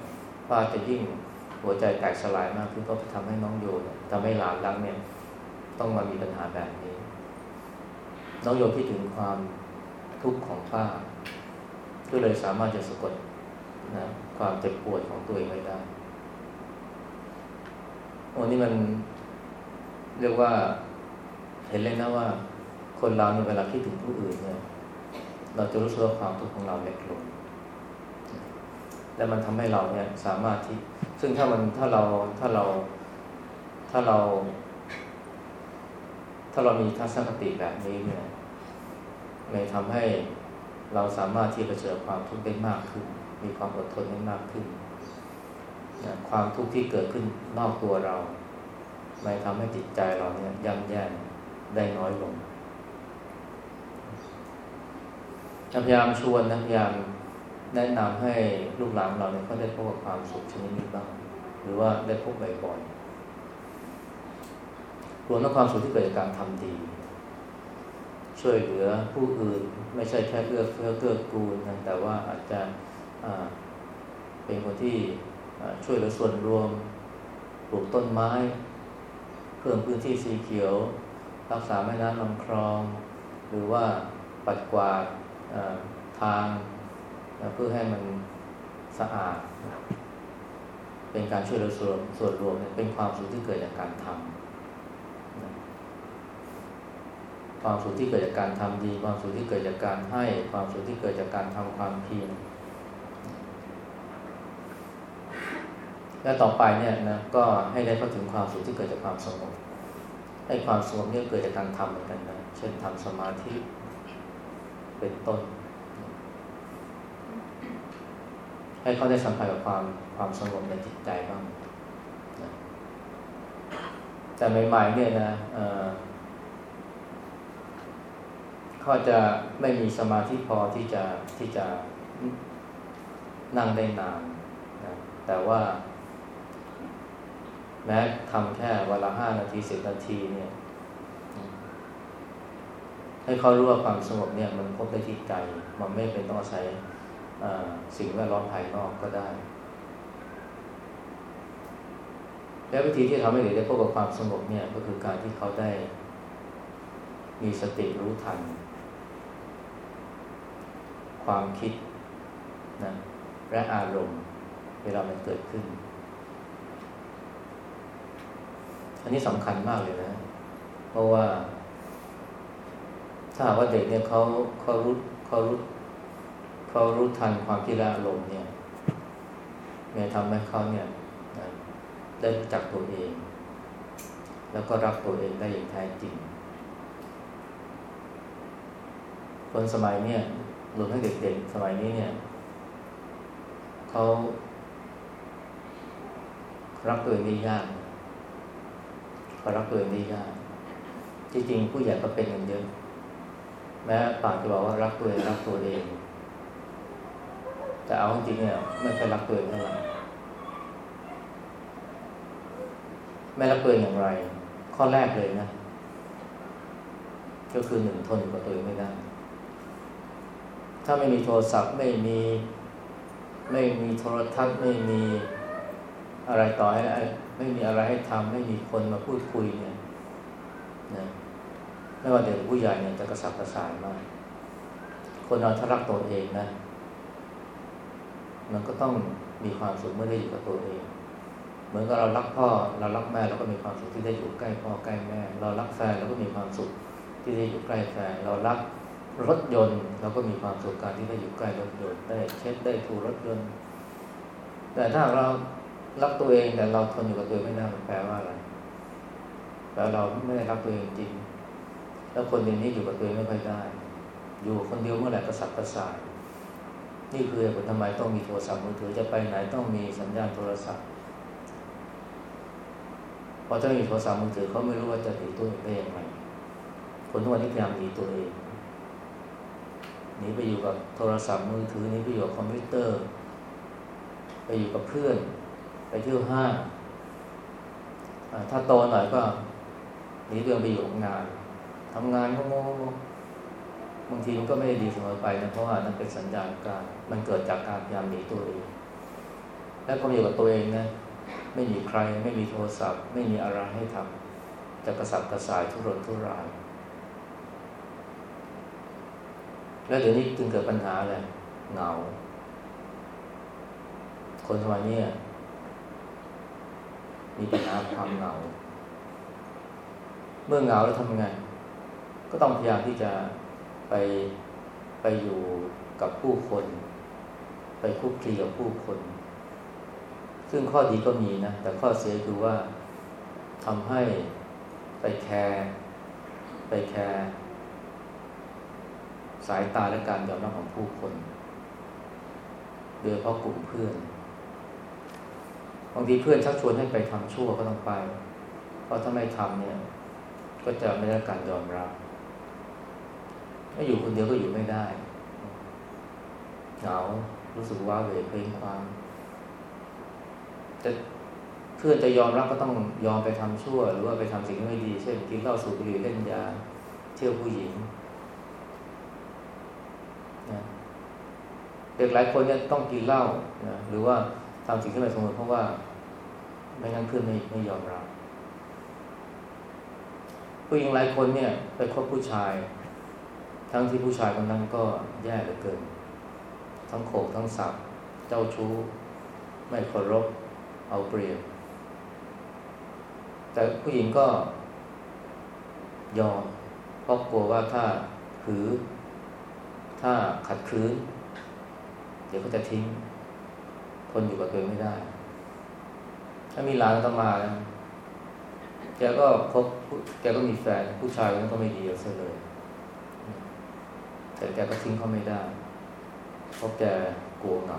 ป้าจะยิ่งหัวใจแตกสลายมากขึ้นก็ทำให้น้องโยทำให้หลานรักเนี่ย ต้องมามีปัญหาแบบนี้ น้องโยคิดถึงความทุกข์ของป้าก็เลยสามารถจะสะกดนะความเจ็บปวดของตัวเองไว้ได้โอ้นี่มัน เรียกว่า เห็นเลยนะว่า คนเราเนี่ยเวลาคิดถึงผู้อื่นเนี่ยเราจะรู้สึกว่าความทุกข์ของเราเล็กลง และมันทำให้เราเนี่ยสามารถที่ ซึ่งถ้ามันถ้าเราถ้าเราถ้าเรา ถ้าเรามีทัศนคติแบบนี้เนี่ยมันทำให้เราสามารถที่จะเผชิญความทุกข์ได้มากขึ้น มีความอดทนได้มากขึ้น ความทุกข์ที่เกิดขึ้นนอกตัวเรา ไม่ทำให้จิตใจเราเนี่ยย่ำแย่ได้น้อยลงพยายามชวนนะพยายามแนะนำให้ลูกหลานเราเนี่ยเขาได้พบกับความสุขชนิดนี้บ้าง หรือว่าได้พบบ่อยๆรวมทั้งความสุขที่เกิดจากการทำดี ช่วยเหลือผู้อื่นไม่ใช่แค่เอื้อเฟื้อเกื้อกูลนะแต่ว่าอาจจะเป็นคนที่ช่วยเหลือส่วนรวมปลูกต้นไม้ เพิ่มพื้นที่สีเขียว รักษาแม่น้ำลำคลอง หรือว่าปัดกวาดทางเพื่อให้มันสะอาด เป็นการช่วยเหลือส่วนส่วนรวมเป็นความสุขที่เกิดจากการทำความสุขที่เกิดจากการทำดี ความสุขที่เกิดจากการให้ ความสุขที่เกิดจากการทำความเพียร และต่อไปเนี่ยนะก็ให้ได้เข้าถึงความสุขที่เกิดจากความสงบให้ความสงบเนี่ยเกิดจากการทำเหมือนกันนะเช่นทำสมาธิเป็นต้น ให้เขาได้สัมผัสกับความความสงบในจิตใจบ้างนะแต่ใหม่ๆเนี่ยนะเขาจะไม่มีสมาธิพอที่จะที่จะนั่งได้นานนะแต่ว่า แม้ทำแค่วันละห้านาทีสิบนาทีเนี่ยให้เขารู้ว่าความสงบเนี่ยมันพบได้ที่ใจ มันไม่เป็นต้องใช้สิ่งแวดล้อมภายนอกก็ได้ และวิธีที่ทำให้เด็กได้พบกับความสงบเนี่ยก็คือการที่เขาได้มีสติรู้ทัน ความคิดนะและอารมณ์เวลามันเกิดขึ้น อันนี้สำคัญมากเลยนะ เพราะว่า ถ้าว่าเด็กเนี่ยเขาเขารู้เขารู้เขารู้ทันความคิดและอารมณ์เนี่ยเนี่ยทำให้เขาเนี่ยได้จักตัวเอง แล้วก็รักตัวเองได้อย่างแท้จริง คนสมัยเนี่ยรวมทั้งเด็กๆสมัยนี้เนี่ยเขารักตัวเองได้ยาก เขารักตัวเองได้ยากจริงๆผู้ใหญ่ก็เป็นกันเยอะแม้ปากจะบอกว่ารักตัวเองรักตัวเอง แต่เอาจริงเนี่ยไม่เคยรักตัวเองเท่าไหร่ไม่รักตัวเองอย่างไร ข้อแรกเลยนะ ก็คือหนึ่งทนกับตัวเองไม่ได้ถ้าไม่มีโทรศัพท์ไม่มีไม่มีโทรทัศน์ไม่มีอะไรต่อให้ ไม่มีอะไรให้ทำไม่มีคนมาพูดคุยเนี่ยนะไม่ว่าเด็กผู้ใหญ่เนี่ยจะกระสับกระส่ายมาก คนเราถ้ารักตัวเองนะ มันก็ต้องมีความสุขเมื่อได้อยู่กับตัวเอง เหมือนกับเรารักพ่อเรารักแม่เราก็มีความสุขที่ได้อยู่ใกล้พ่อใกล้แม่ เรารักแฟนเราก็มีความสุขที่ได้อยู่ใกล้แฟนเรารักรถยนต์เราก็มีความสุขการที่ได้อยู่ใกล้รถยนต์ได้เช็ดได้ถูรถยนต์ แต่ถ้าเรา รักตัวเองแต่เราทนอยู่กับตัวเองไม่ได้มันแปลว่าอะไรแปลเราไม่ได้รักตัวเองจริง แล้วคนเดียวนี้อยู่กับตัวเองไม่ค่อยได้ อยู่คนเดียวเมื่อไหร่ก็สับกระส่ายนี่คือเหตุผลทำไมต้องมีโทรศัพท์มือถือจะไปไหนต้องมีสัญญาณโทรศัพท์พอถ้ามีโทรศัพท์มือถือเขาไม่รู้ว่าจะหนีตัวเองได้ยังไงคนทุกวันนี้พยายามหนีตัวเองหนีไปอยู่กับโทรศัพท์มือถือหนีไปอยู่กับคอมพิวเตอร์ ไปอยู่กับเพื่อน ไปเที่ยวห้างถ้าโตหน่อยก็หนีเรื่องไปอยู่งานทำงานก็โง่บางทีมันก็ไม่ได้ดีเสมอไปนะเพราะว่านั่นเป็นสัญญาณการมันเกิดจากการพยายามหนีตัวเอง แล้วก็อยู่กับตัวเองนะไม่มีใครไม่มีโทรศัพท์ ไม่มีอะไรให้ทำจะกระสับกระส่ายทุรนทุราย แล้วเดี๋ยวนี้จึงเกิดปัญหาอะไรเหงา คนสมัยนี้ มีปัญหาความเหงา เมื่อเหงาแล้วทำไง ก็ต้องพยายามที่จะไปไปอยู่กับผู้คน ไปคุกคีกับผู้คน ซึ่งข้อดีก็มีนะ แต่ข้อเสียคือว่าทำให้ไปแคร์ไปแคร์สายตาและการยอมรับของผู้คน โดยเพราะกลุ่มเพื่อน บางทีเพื่อนชักชวนให้ไปทำชั่วก็ต้องไป เพราะถ้าไม่ทำเนี่ย ก็จะไม่ได้การยอมรับถ้าอยู่คนเดียวก็อยู่ไม่ได้เหงารู้สึกว่าเหวเพลงความจะเพื่อนจะยอมรับก็ต้องยอมไปทำชั่ว หรือว่าไปทำสิ่งที่ไม่ดี เช่นกินเหล้าสูบบุหรี่เล่นยาเที่ยวผู้หญิงนะเด็กหลายคนเนี่ยต้องกินเหล้านะหรือว่า ทำสิ่งที่ไม่สมควรเพราะว่าไม่งั้นเพื่อนไม่ไม่ยอมรับ ผู้หญิงหลายคนเนี่ย ไปคบผู้ชาย ทั้งที่ผู้ชายคนนั้นก็แย่เหลือเกิน ทั้งโขกทั้งสับเจ้าชู้ ไม่เคารพเอาเปรียบแต่ผู้หญิงก็ยอมเพราะกลัวว่าถ้าถือ ถ้าขัดขืน เดี๋ยวก็จะทิ้ง นอยู่กับตัวเองไม่ได้ ถ้ามีหลานต้องมาแล้วแกก็พบแกก็มีแฟนผู้ชายคนนั้นก็ไม่ดีเสียเลย แต่แกก็ทิ้งเขาไม่ได้เพราะแกกลัวเหงา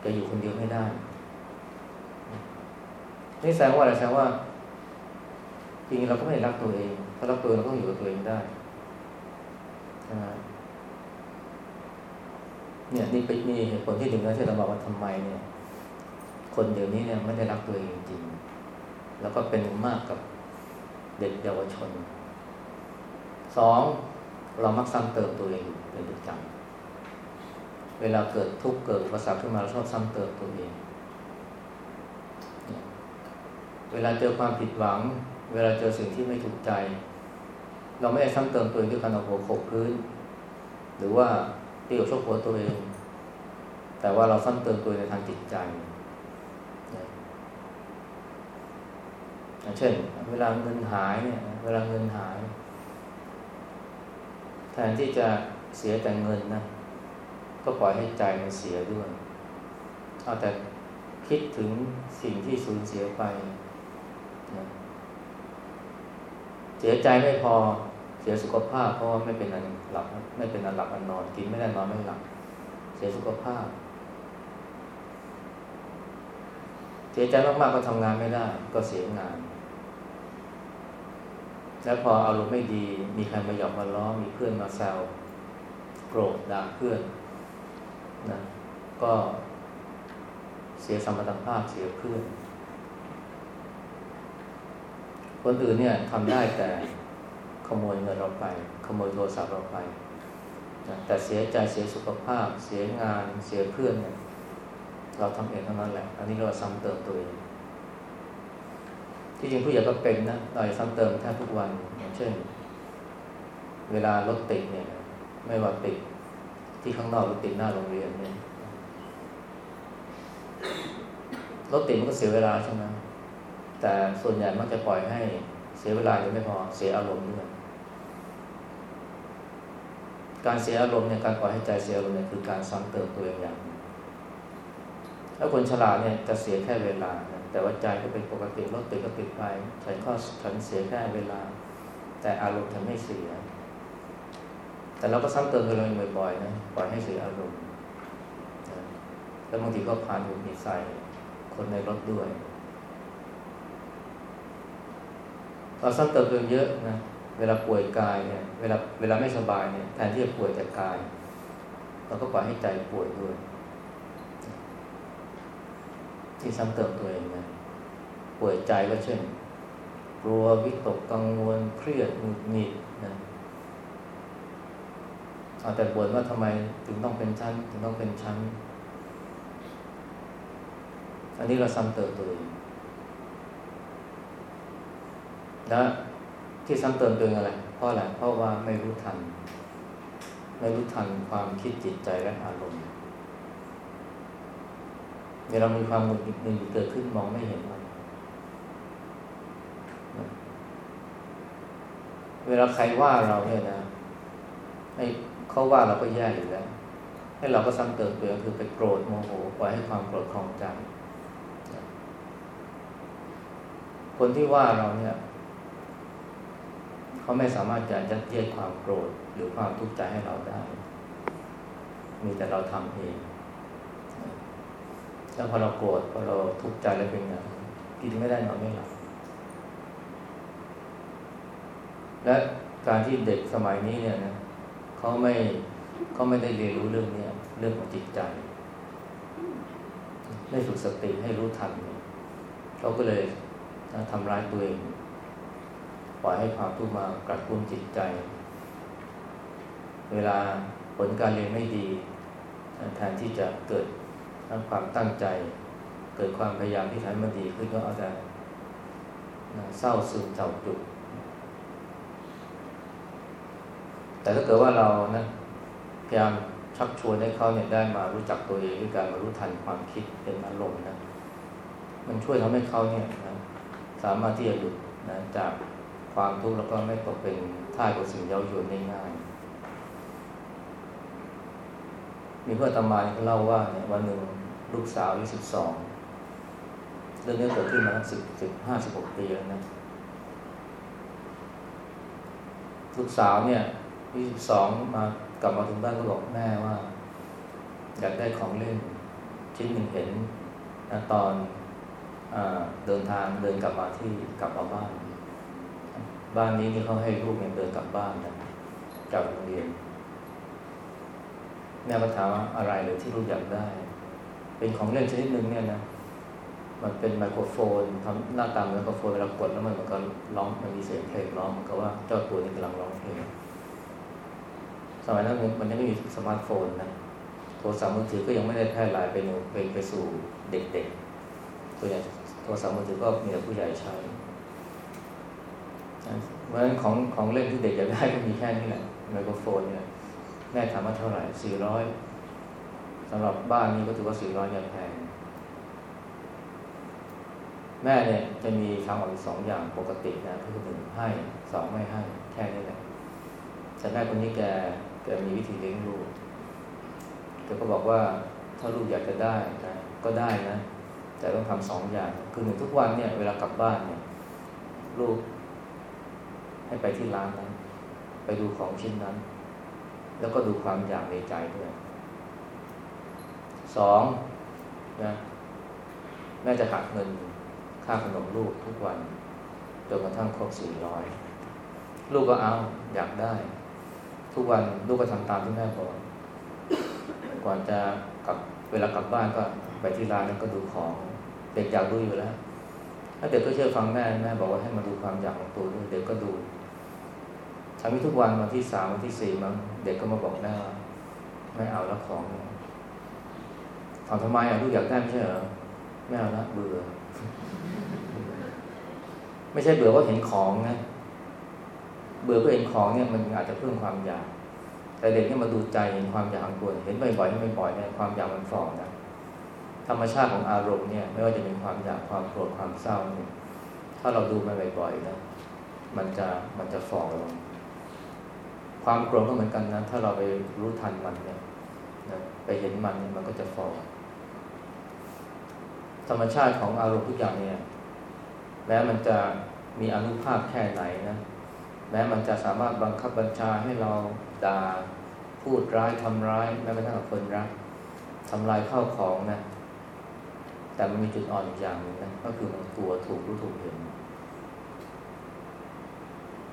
แกอยู่คนเดียวไม่ได้ นี่แสดงว่าอะไรแสดงว่าจริงเราก็ไม่รักตัวเอง ถ้ารักตัวเองเราก็อยู่กับตัวเองได้ใช่ไหม เนี่ยนี่เป็นนี่เหตุผลที่ถึงแล้วที่เราบอกว่าทำไมเนี่ย คนเดี๋ยวนี้เนี่ยไม่ได้รักตัวเองจริงแล้วก็เป็นมากกับเด็กเยาวชนสองเรามักซ้ำเติมตัวเองเป็นประจำเวลาเกิดทุกข์เกิดภาษาขึ้นมาเราชอบซ้ำเติมตัวเอง เวลาเจอความผิดหวัง เวลาเจอสิ่งที่ไม่ถูกใจ เราไม่ได้ซ้ำเติมตัวเองด้วยการเอาหัวโขกพื้น หรือว่า ตีกับชกหัวตัวเอง แต่ว่าเราซ้ำเติมตัวในทางจิตใจเช่น เวลาเงินหายเนี่ยเวลาเงินหาย แทนที่จะเสียแต่เงินนะก็ปล่อยให้ใจมันเสียด้วย เอาแต่คิดถึงสิ่งที่สูญเสียไปนะเสียใจไม่พอ สียสุขภาพเพราะว่าไม่เป็นอันหลับไม่เป็นอันหลับอันนอนกินไม่ได้นอนไม่หลับเสียสุขภาพ เสียใจมากๆก็ทำงานไม่ได้ ก็เสียงาน แล้วพออารมณ์ไม่ดี มีใครมาหยอกมาล้อมีเพื่อนมาแซวโกรธด่าเพื่อนนะก็เสียสมรรถภาพเสียเพื่อนคนอื่นเนี่ยทำได้แต่ ขโมยเงินเราไป ขโมยโทรศัพท์เราไปนะแต่เสียใจเสียสุขภาพ เสียงานเสียเพื่อนเนี่ยเราทำเองเท่านั้นแหละ อันนี้เราซ้ำเติมตัวเองที่จริงผู้ใหญ่ก็เป็นนะเราซ้ำเติมแทบทุกวันอย่างเช่น เวลารถติดเนี่ย ไม่ว่าติดที่ข้างนอกหรือติดหน้าโรงเรียนเนี่ยรถติดมันก็เสียเวลาใช่ไหมแต่ส่วนใหญ่มักจะปล่อยให้เสียเวลายังไม่พอเสียอารมณ์ด้วย การเสียอารมณ์เนี่ยการปล่อยให้ใจเสียอารมณ์เนี่ยคือการซ้ำเติมตัวเองอย่างถ้าคนฉลาดเนี่ยจะเสียแค่เวลา แต่ว่าใจก็เป็นปกติรถติดก็ติดไปฉันก็ฉันเสียแค่เวลา แต่อารมณ์ฉันไม่เสีย แต่เราก็ซ้ำเติมตัวเองบ่อยๆนะปล่อยให้เสียอารมณ์แล้วบางทีก็พานหุดหงิดใส่คนในรถด้วยเราซ้ำเติมตัวเยอะนะ เวลาป่วยกายเนี่ย เวลาเวลาไม่สบายเนี่ยแทนที่จะป่วยแต่กาย เราก็ปล่อยให้ใจป่วยด้วย ที่ซ้ำเติมตัวเองนะป่วยใจก็เช่นกลัววิตกกังวลเครียดหงุดหงิดนะเอาแต่บ่นว่าทำไมถึงต้องเป็นชั้นถึงต้องเป็นชั้นอันนี้เราซ้ำเติมตัวเองและ ที่ซ้ำเติมตัวเองอะไร เพราะอะไร เพราะว่าไม่รู้ทัน ไม่รู้ทันความคิดจิตใจและอารมณ์เวลามีความหงุดหงิดหนึ่งเกิดขึ้นมองไม่เห็นมันเวลาใครว่าเราเนี่ยนะให้เขาว่าเราก็แย่อยู่แล้วให้เราก็ซ้ำเติมตัวเองคือไปโกรธโมโหปล่อยให้ความโกรธคลองใจคนที่ว่าเราเนี่ย เขาไม่สามารถจะยัดเยียดความโกรธหรือความทุกข์ใจให้เราได้ มีแต่เราทำเองแล้วพอเราโกรธพอเราทุกข์ใจแล้วเป็นไงกินไม่ได้นอนไม่หลับและการที่เด็กสมัยนี้เนี่ยนะเขาไม่เขาไม่ได้เรียนรู้เรื่องนี้เรื่องของจิตใจไม่ฝึกสติให้รู้ทันเขาก็เลยทำร้ายตัวเอง ปล่อยให้ความทุกข์มากระตุ้นจิตใจ เวลาผลการเรียนไม่ดีแทนที่จะเกิดความตั้งใจ เกิดความพยายามที่ทำให้มันดีขึ้นก็เอาแต่เศร้าซึมเจ้าจุดแต่ถ้าเกิดว่าเรานะพยายามชักชวนให้เขาเนี่ยได้มารู้จักตัวเองด้วยการมารู้ทันความคิดเป็นอารมณ์นะมันช่วยทำให้เขาเนี่ยนะสามารถที่จะหยุดนะจาก ความทุกข์แล้วก็ไม่ตกเป็นท่าของสิ่งเย้ายวนง่ายๆมีเพื่อนตมาเขาเล่าว่าเนี่ยวันหนึ่งลูกสาวอายุสิบสองเรื่องนี้เกิดขึ้นมาสิบสิบห้าสิบหกปีแล้วนะลูกสาวเนี่ยอายุสิบสองมากลับมาถึงบ้านก็บอกแม่ว่า อยากได้ของเล่น ชิ้นหนึ่งเห็นนะตอนอเดินทางเดินกลับมาที่กลับมาบ้าน บ้านนี้นี่เขาให้ลูกเนี่ยเดินกลับบ้านนะจากโรงเรียนแม่ก็ถามว่าอะไรเลยที่ลูกอยากได้ เป็นของเล่นชนิดหนึ่งเนี่ยนะมันเป็นไมโครโฟนทำหน้าตาเหมือนไมโครโฟนเวลากดแล้วมันมันก็ร้องมันมีเสียงเพลงร้องมันก็ว่าเจ้าตัวนี้กำลังร้องเพลงสมัยนั้นมันยังไม่มีสมาร์ทโฟนนะโทรศัพท์มือถือก็ยังไม่ได้แพร่หลายไปนไปไปสู่เด็กๆตัวอย่างโทรศัพท์มือถือก็มีแต่ผู้ใหญ่ใช้ เพราะฉะนั้นของของเล่นที่เด็กอยากได้ก็มีแค่นี้แหละไมโครโฟนเนี่ยแม่ถามว่าเท่าไหร่สี่ร้อยสำหรับบ้านนี้ก็ถือว่าสี่ร้อยยังแพงแม่เนี่ยจะมีทางออกสองอย่างปกตินะคือหนึ่งให้สองไม่ให้แค่นี้แหละแต่แม่คนนี้แกแกมีวิธีเลี้ยงลูกแกก็บอกว่าถ้าลูกอยากจะได้นะก็ได้นะแต่ต้องทำสองอย่างคือหนึ่งทุกวันเนี่ยเวลากลับบ้านเนี่ยลูก ให้ไปที่ร้านนั้น ไปดูของชิ้นนั้น แล้วก็ดูความอยากในใจด้วยสองนะแม่จะหักเงินค่าขนมลูกทุกวันจนกระทั่งครบสี่ร้อยลูกก็เอาอยากได้ ทุกวันลูกก็ทำตามที่แม่บอกก่อนจะกลับเวลากลับบ้านก็ไปที่ร้านแล้วก็ดูของ เด็กอยากดูอยู่แล้ว ถ้าเด็กก็เชื่อฟังแม่แม่บอกว่าให้มาดูความอยากของตัวด้วยเด็กก็ดู ทำให้ทุกวันวันที่สามวันที่สี่มั้งเด็กก็มาบอกแม่ไม่เอาแล้วของถาทำไมอะลูกอยากได้ไม่ใช่เหรอไม่เอาละเบื่อ ไม่ใช่เบื่อว่าเห็นของนะเบื่อก็เห็นของเนี่ยมันอาจจะเพิ่มความอยากแต่เด็กเนี่ยมาดูใจเห็นความอยากของตัวเห็นบ่อยๆให้บ่อยๆเนี่ยความอยากมันฝ่อนะธรรมชาติของอารมณ์เนี่ย ไม่ว่าจะเป็นความอยากความโกรธความเศร้าเนี่ยถ้าเราดูมันบ่อยๆนะมันจะมันจะฝ่อลง ความโกรธก็เหมือนกันนะ ถ้าเราไปรู้ทันมันเนี่ยไปเห็นมันเนี่ยมันก็จะฝ่อธรรมชาติของอารมณ์ทุกอย่างเนี่ยแม้มันจะมีอนุภาพแค่ไหนนะแม้มันจะสามารถบังคับบัญชาให้เราด่าพูดร้ายทำร้ายแม้กระทั่งคนรักทำลายข้าวของนะแต่มันมีจุดอ่อนอีกอย่างนึงนะก็คือมันกลัวถูกรู้ถูกเห็น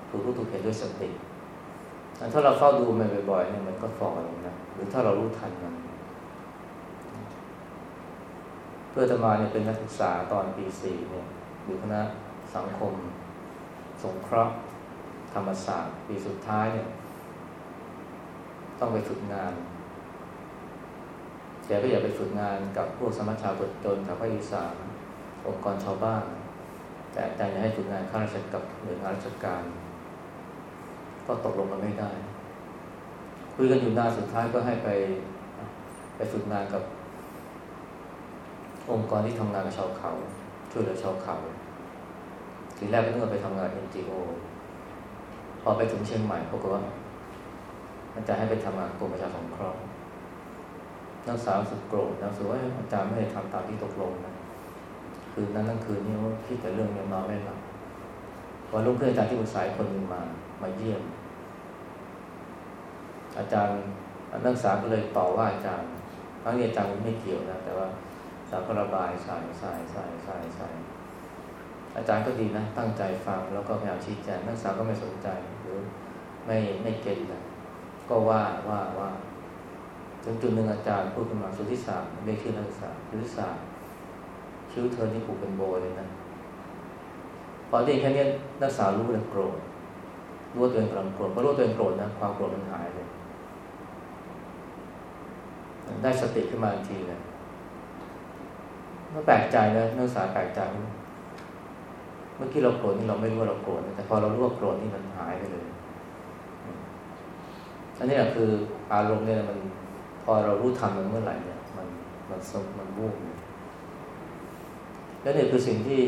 ถูกรู้ถูกเห็นด้วยสติ ถ้าเราเฝ้าดูมันบ่อยๆเนี่ยมันก็ฝ่อลงนะหรือถ้าเรารู้ทันมัน เพื่อจะมาเนี่ยเป็นนักศึกษาตอนปีสี่เนี่ยอยู่คณะสังคม สงเคราะห์ธรรมศาสตร์ ปีสุดท้ายเนี่ย ต้องไปฝึกงานแกก็อยากไปฝึกงานกับพวกสมัชชาบทจนกับภาคอีสานองค์กรชาวบ้าน แต่ใจจะให้ฝึกงานข้าราชการกับหน่วยงานราชการ ก็ตกลงกันไม่ได้ คุยกันอยู่นานสุดท้ายก็ให้ไป ไปฝึกงานกับ องค์กรที่ทำงานกับชาวเขา ช่วยเหลือชาวเขา ทีแรกก็นึกว่าไปทำงาน NGO พอไปถึงเชียงใหม่ปรากฏว่ามันจะให้ไปทำงานกรมประชาสงเคราะห์นักศึกษาสุดโกรธนักศึกว่าอาจารย์ไม่ได้ทำตามที่ตกลงนะคืนนั้นทั้งคืนนี้ว่าคิดแต่เรื่องนี้มาไม่หลับวันรุ่งขึ้นอาจารย์ที่ปรึกษาคนหนึ่งมามาเยี่ยม อาจารย์นักศึกษาก็เลยต่อว่าอาจารย์ทั้งนี้อาจารย์ไม่เกี่ยวนะแต่ว่าสาวก็ระบายใส่ใส่ใส่ใส่ใส่อาจารย์ก็ดีนะ ตั้งใจฟังแล้วก็พยายามชี้แจงนักศึกษาก็ไม่สนใจหรือไม่ไม่เก็ตนะก็ว่าว่าว่าจนจุดหนึ่งอาจารย์พูดขึ้นมาสุทธิศาสตร์ไม่ชื่อนักศึกษาสุทธิศาสตร์คิ้วเธอนี่ผูกเป็นโบเลยนะพอได้แค่นี้นักศึกษารู้เลยโกรธรู้ว่าตัวเองกำลังโกรธพอรู้ตัวเองโกรธนะความโกรธมันหายเลย ได้สติขึ้นมาทันทีเลยก็แปลกใจนะนักศึกษาแปลกใจ เมื่อกี้เราโกรธนี่เราไม่รู้ว่าเราโกรธแต่พอเรารู้ว่าโกรธนี่มันหายไปเลยอันนี้แหละคืออารมณ์เนี่ยมันพอเรารู้ทันมันเมื่อไหร่เนี่ย มันมันสมมันวูบและนี่คือสิ่งที่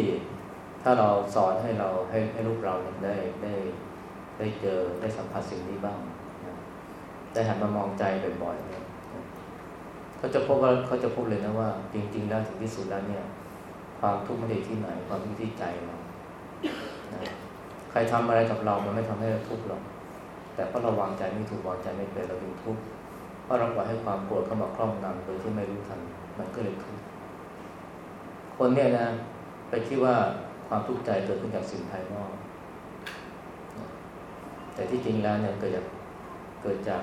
ถ้าเราสอนให้เราให้ให้ลูกเราได้ได้ได้เจอได้สัมผัสสิ่งนี้บ้างได้หันมามองใจบ่อยๆเนี่ย เขาจะพบว่าเขาจะพบเลยนะว่า จริง ๆ แล้วถึงที่สุดแล้วเนี่ย ความทุกข์ไม่ได้ที่ไหน ความทุกข์ที่ใจเราใครทำอะไรกับเรา มันไม่ทำให้เราทุกข์หรอก แต่เพราะเราวางใจไม่ถูกวางใจไม่เป็นเราเป็นทุกข์ เพราะเราปล่อยให้ความโกรธเข้ามาครอบงำโดยที่ไม่รู้ทัน มันก็เลยทุกข์ คนเนี่ยนะไปคิดว่าความทุกข์ใจเกิดขึ้นจากสิ่งภายนอก แต่ที่จริงแล้วเนี่ยเกิดจากเกิดจาก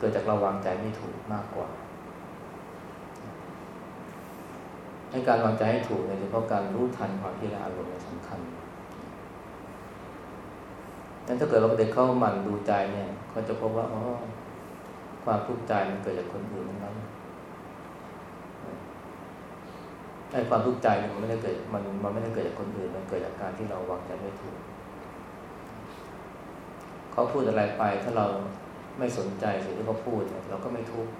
เกิดจากเราวางใจไม่ถูกมากกว่าให้การวางใจให้ถูกเนี่ยเฉพาะการรู้ทันความที่ละอารมณ์สำคัญนั้นถ้าเกิดเราเด็กเข้ามันดูใจเนี่ยเขาจะพบว่าอ๋อความทุกข์ใจมันเกิดจากคนอื่นนั้นไอ้ความทุกข์ใจมันไม่ได้เกิดมันมันไม่ได้เกิดจากคนอื่น มันเกิดจากการที่เราวางใจไม่ถูก เขาพูดอะไรไปถ้าเรา ไม่สนใจสิ่งที่เขาพูดเราก็ไม่ทุกข์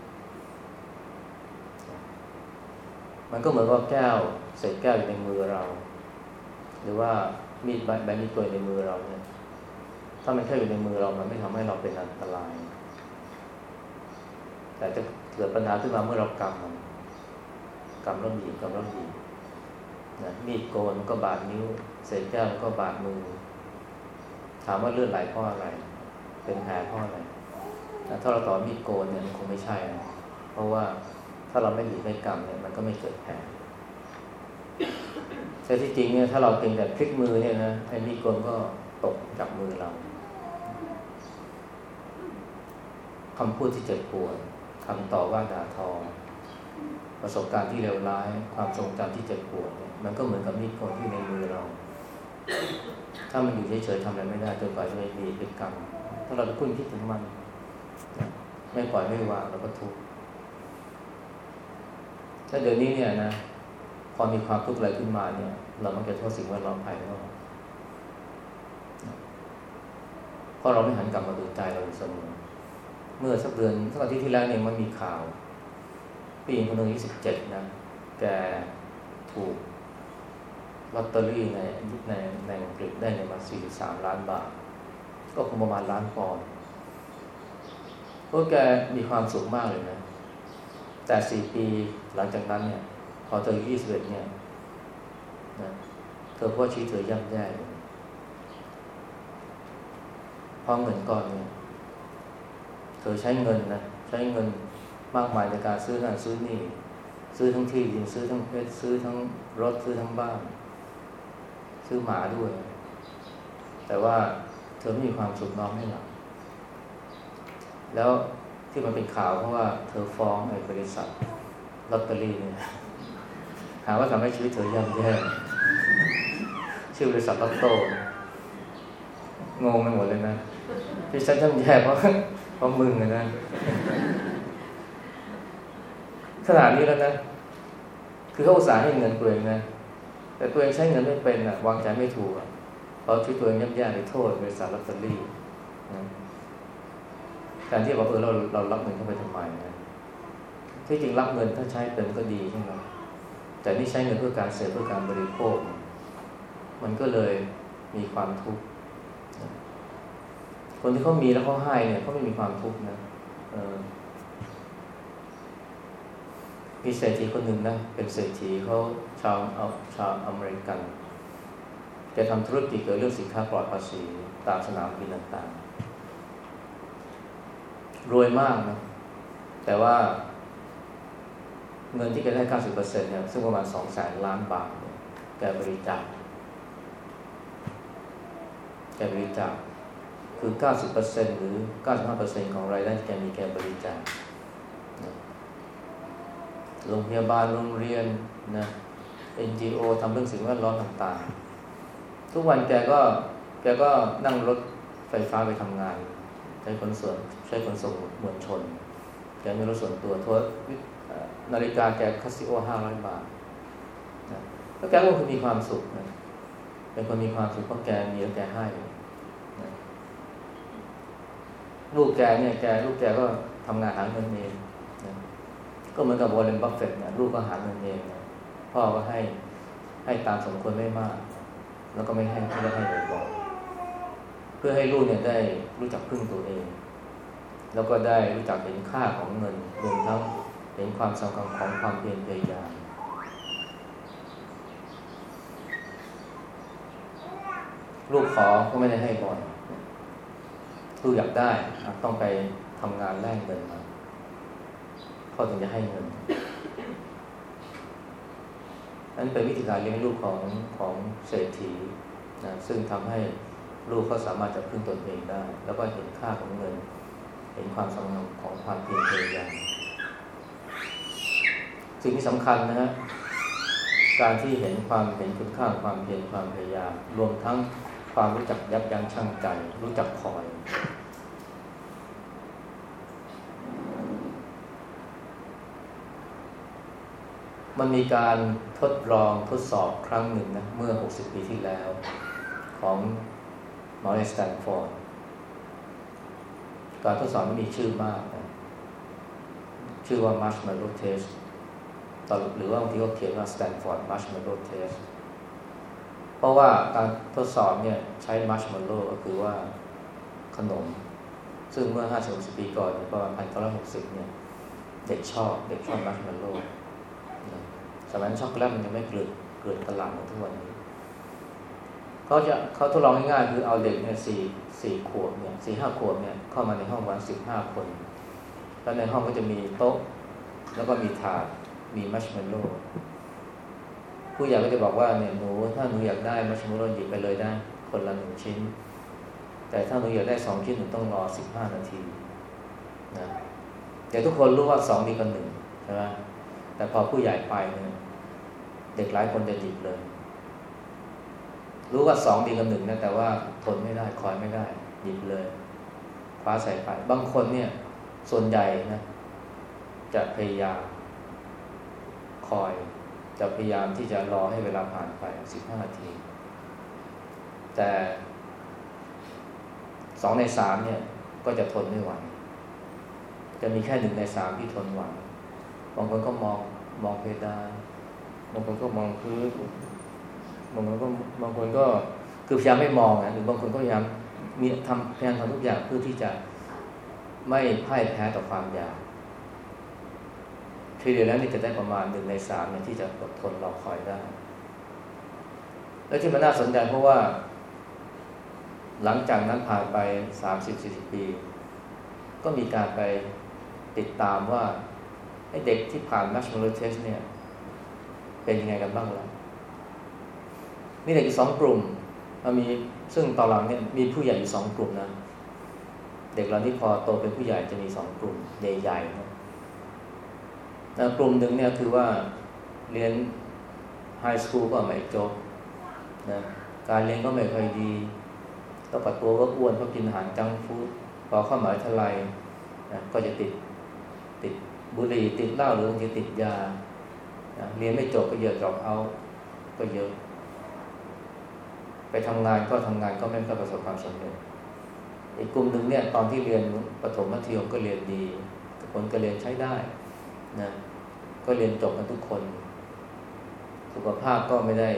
มันก็เหมือนว่าแก้วเศษแก้วอยู่ในมือเรา หรือว่ามีดใบมีดตัวในมือเราเนี่ยถ้ามันแค่อยู่ในมือเรามันไม่ทำให้เราเป็นอันตราย แต่จะเกิดปัญหาขึ้นมาเมื่อเรากำมันกำแล้วบีบกำแล้วบีบนะมีดโกนก็บาดนิ้ว เศษแก้วก็บาดมือ ถามว่าเลือดไหลเพราะอะไร เป็นแผลเพราะอะไร ถ้าเราต่อมีดโกนเนี่ยมันคงไม่ใช่นะเพราะว่าถ้าเราไม่บีบไม่กำเนี่ยมันก็ไม่เกิดแผลแต่ที่จริงเนี่ยถ้าเราเป็นแบบพลิกมือเนี่ยนะไอ้มีดโกนก็ตกจากมือเราคำพูดที่เจ็บปวดคำต่อว่าด่าทอ ประสบการณ์ที่เลวร้าย ความทรงจำที่เจ็บปวดเนี่ยมันก็เหมือนกับมีดโกนที่ในมือเรา ถ้ามันอยู่เฉยๆทำอะไรไม่ได้จนกว่าจะไม่มีพฤติกรรมถ้าเราไปคุ้นคิดถึงมัน ไม่ปล่อยไม่วางเราก็ทุกข์ถ้าเดี๋ยวนี้เนี่ยนะ พอมีความทุกข์อะไรขึ้นมาเนี่ย เรามักจะโทษสิ่งแวดล้อมภายนอกเพราะเราไม่หันกลับมาดูใจเราอยู่เสมอเมื่อสักเดือนสักอาทิตย์ที่แล้วเนี่ยมันมีข่าวผู้หญิงคนหนึ่งอายุสิบเจ็ดนะแกถูกลอตเตอรี่ในในในอังกฤษได้ในมาสี่สามล้านบาท ก็คงประมาณล้านปอนด์ พวกแกมีความสุขมากเลยนะ แต่สี่ปีหลังจากนั้นเนี่ย พอเธอยี่สิบเอ็ดเนี่ยนะเธอพ่อชีวิตเธอย่ำแย่เลยเพราะเงินก้อนเนี่ยเธอใช้เงินนะ ใช้เงินมากมายในการซื้อนั่นซื้อนี่ ซื้อทั้งที่ดินซื้อทั้งเพชรซื้อทั้งรถซื้อทั้งบ้าน ซื้อหมาด้วย แต่ว่าเธอไม่มีความสุขนอนไม่หลับ แล้วที่มันเป็นข่าวเพราะว่าเธอฟ้องในบริษัทลอตเตอรี่เนี่ยหาว่าทำให้ชีวิตเธอย่ำแย่ชื่อบริษัทลอตโต้งงไปหมดเลยนะที่ฉันย่ำแย่เพราะเพราะมึงนะขนาดนี้แล้วนะ คือเขาอุตส่าห์ให้เงินตัวเองนะ แต่ตัวเองใช้เงินไม่เป็นอะ วางใจไม่ถูกอะเพราะชีวิตตัวเองย่ำแย่ไปโทษบริษัทลอตเตอรี่นะ การที่บอกเออเราเรารับเงินเข้าไปทำไมนะที่จริงรับเงินถ้าใช้เป็นก็ดีใช่ไหมแต่นี่ใช้เงินเพื่อการเสพเพื่อการบริโภค มันก็เลยมีความทุกข์คนที่เขามีแล้วเขาให้เนี่ยเขาไม่มีความทุกข์นะมีเศรษฐีคนหนึ่งนะเป็นเศรษฐีเขาชาวเอาชาวอเมริกันแกทำธุรกิจเกี่ยวกับเรื่องสินค้าปลอดภาษีตามสนามบินต่างๆ รวยมากนะ แต่ว่า เงินที่แกได้เก้าสิบเปอร์เซ็นเนี่ยซึ่งประมาณสองแสนล้านบาทเนี่ยแกบริจาคแกบริจาคคือเก้าสิบเปอร์เซ็นหรือเก้าสิบห้าเปอร์เซ็นของรายได้ที่แกมีแกบริจาคโรงพยาบาลโรงเรียนนะ NGO ทำเรื่องสิ่งแวดล้อมต่างๆ ทุกวันแกก็แกก็นั่งรถไฟฟ้าไปทำงาน ใช้ขนส่วนใช้ขนส่งมวลชนแกมีรถส่วนตัวทัวนาฬิกาแกคาสิโอห้าร้อยบาทนะแล้วแกก็คือมีความสุขนะเป็นคนมีความสุขเพราะแกมีแล้วแกให้นะลูกแกเนี่ยแกลูกแกก็ทำงานหาเงินเองนะก็เหมือนกับวอร์เรนบัฟเฟตต์เนี่ยลูกก็หาเงินเองนะพ่อก็ให้ให้ตามสมควรไม่มาก แล้วก็ไม่ให้ไม่ได้ให้บ่อย เพื่อให้ลูกเนี่ยได้รู้จักพึ่งตัวเอง แล้วก็ได้รู้จักเห็นค่าของเงินรวมทั้งเห็นความสำคัญของความเพียรพยายามลูกขอก็ไม่ได้ให้บ่อยลูกอยากได้ต้องไปทำงานแลกเงินมาพ่อถึงจะให้เงินนั่นเป็นวิธีการเลี้ยงลูกของของเศรษฐีนะซึ่งทำให้ ลูกเขาสามารถจะพึ่งตนเองได้ แล้วก็เห็นค่าของเงิน เห็นความสำคัญของความเพียรพยายามสิ่งที่สำคัญนะฮะการที่เห็นความเห็นคุณค่าความเพียรความพยายาม รวมทั้งความรู้จักยับยั้งชั่งใจ รู้จักคอย มันมีการทดลองทดสอบครั้งหนึ่งนะเมื่อ 60 ปีที่แล้ว ของ มอริสแตนฟอร์ดการทดสอบไม่มีชื่อมากนะชื่อว่า Marshmallow Test หรือว่าบางทีก็เขียนว่า Stanford Marshmallow Test เพราะว่าการทดสอบเนี่ยใช้มัชมัลโลก็คือว่าขนม ซึ่งเมื่อ 50 ปีก่อนประมาณ1960 เนี่ย เด็กชอบ เด็กชอบมาร์ชเมลโลว์สมัยนั้นช็อกโกแลตมันยังไม่เกิดเกิดตลาดเหมือนทุกวันนี้ เขาจะเขาทดลองง่ายๆคือเอาเด็กเนี่ยสี่สี่ขวบเนี่ยสี่ห้าขวบเนี่ยเข้ามาในห้องวันสิบห้าคน แล้วในห้องก็จะมีโต๊ะ แล้วก็มีถาดมีมาร์ชเมลโลว์ผู้ใหญ่ก็จะบอกว่าเนี่ยหนูถ้าหนูอยากได้มาร์ชเมลโลว์หยิบไปเลยได้คนละหนึ่งชิ้น แต่ถ้าหนูอยากได้สองชิ้นหนูต้องรอสิบห้านาทีนะเดี๋ยวทุกคนรู้ว่าสองดีกว่าหนึ่งใช่ไหมแต่พอผู้ใหญ่ไปเนี่ยเด็กหลายคนจะหยิบเลย รู้ว่าสองดีกว่าหนึ่งนะแต่ว่าทนไม่ได้คอยไม่ได้หยิบเลยคว้าใส่ไป บางคนเนี่ย ส่วนใหญ่นะ จะพยายามคอย จะพยายามที่จะรอให้เวลาผ่านไปสิบห้านาที แต่สองในสามเนี่ย ก็จะทนไม่ไหวจะมีแค่หนึ่งในสามที่ทนไหวบางคนก็มองมองเพดานบางคนก็มองพื้น บางคนก็บางคนก็คือพยายามไม่มองนะหรือบางคนก็พยายามมีทำพยายามทำทุกอย่างเพื่อที่จะไม่พ่ายแพ้ต่อความอยากทีเดียวแล้วนี่จะได้ประมาณหนึ่งในสามเนี่ยที่จะอดทนรอคอยได้ และที่มันน่าสนใจเพราะว่า หลังจากนั้นผ่านไปสามสิบสี่สิบปี ก็มีการไปติดตามว่าไอ้เด็กที่ผ่าน Marshmallow Test เนี่ย เป็นยังไงกันบ้างล่ะ มีเด็กอีกสองกลุ่มมีซึ่งตอนหลังเนี่ยมีผู้ใหญ่อยู่สองกลุ่มนะเด็กเราที่พอโตเป็นผู้ใหญ่จะมีสองกลุ่มใหญ่ๆนะกลุ่มหนึ่งเนี่ยคือว่าเรียนไฮสคูลก็ไม่จบนะการเรียนก็ไม่ค่อยดีแล้วปัดตัวก็อ้วนเพราะกินอาหารจังฟู้ดพอเข้ามหาวิทยาลัยนะก็จะติดติดบุหรี่ติดเหล้าหรือบางทีติดยานะเรียนไม่จบก็เยอะจอบเอาก็เยอะ ไปทำงานก็ทำงานก็ไม่ค่อยประสบความสำเร็จอีกกลุ่มหนึ่งเนี่ยตอนที่เรียนประถมมัธยมก็เรียนดีผลก็เรียนใช้ได้นะก็เรียนจบกันทุกคน สุขภาพก็ไม่ได้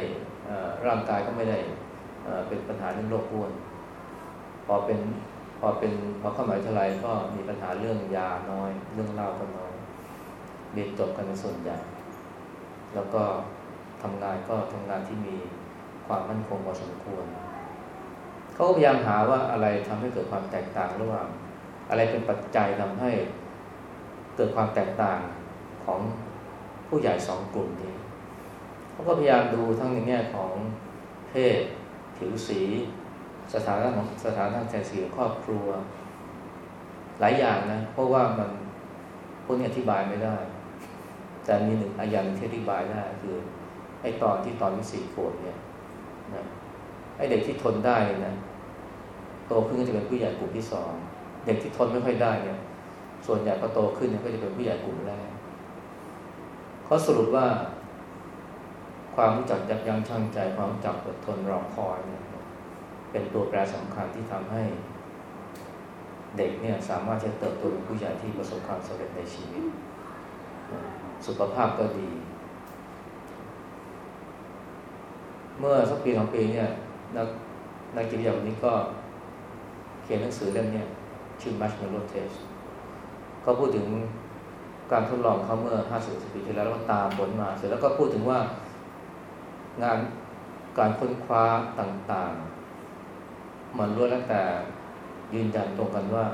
ร่างกายก็ไม่ได้เป็นปัญหาเรื่องโรคอ้วน พอเป็นพอเป็นพอเข้ามหาวิทยาลัยก็มีปัญหาเรื่องยาน้อย เรื่องเหล้าก็น้อยเรียนจบกันในส่วนใหญ่แล้วก็ทำงานก็ทำงานที่มี ความมั่นคงพอสมควรเขาพยายามหาว่าอะไรทำให้เกิดความแตกต่างระหว่างอะไรเป็นปัจจัยทำให้เกิดความแตกต่างของผู้ใหญ่สองกลุ่มนี้เขาก็พยายามดูทั้งในแง่ของเพศ ผิวสี สถานะของสถานะใจสีครอบครัว หลายอย่างนะ เพราะว่ามันพวกนี้อธิบายไม่ได้ แต่มีหนึ่งอายันที่อธิบายได้คือไอ้ตอนที่ตอนที่สี่ขวบเนี่ย ไอ้เด็กที่ทนได้นะโตขึ้นก็จะเป็นผู้ใหญ่กลุ่มที่สองเด็กที่ทนไม่ค่อยได้เนี่ยส่วนใหญ่พอโตขึ้นเนี่ยก็จะเป็นผู้ใหญ่กลุ่มแรกเขาสรุปว่า ความรู้จักยับยั้งชั่งใจ ความรู้จักอดทนรอคอยเนี่ยเป็นตัวแปรสำคัญที่ทำให้ เด็กเนี่ยสามารถจะเติบโตเป็นผู้ใหญ่ที่ประสบความสำเร็จในชีวิต สุขภาพก็ดี เมื่อสักปีสองปีเนี่ย นักนักจิตวิทยาคนนี้ก็เขียนหนังสือเล่มนี้ชื่อ Marshmallow Test ก็พูดถึงการทดลองเขาเมื่อห้าสิบปีที่แล้วแล้วตามผลมา เสร็จแล้วก็พูดถึงว่างานการค้นคว้าต่างๆ มันล้วนแล้วแต่ยืนยันตรงกันว่า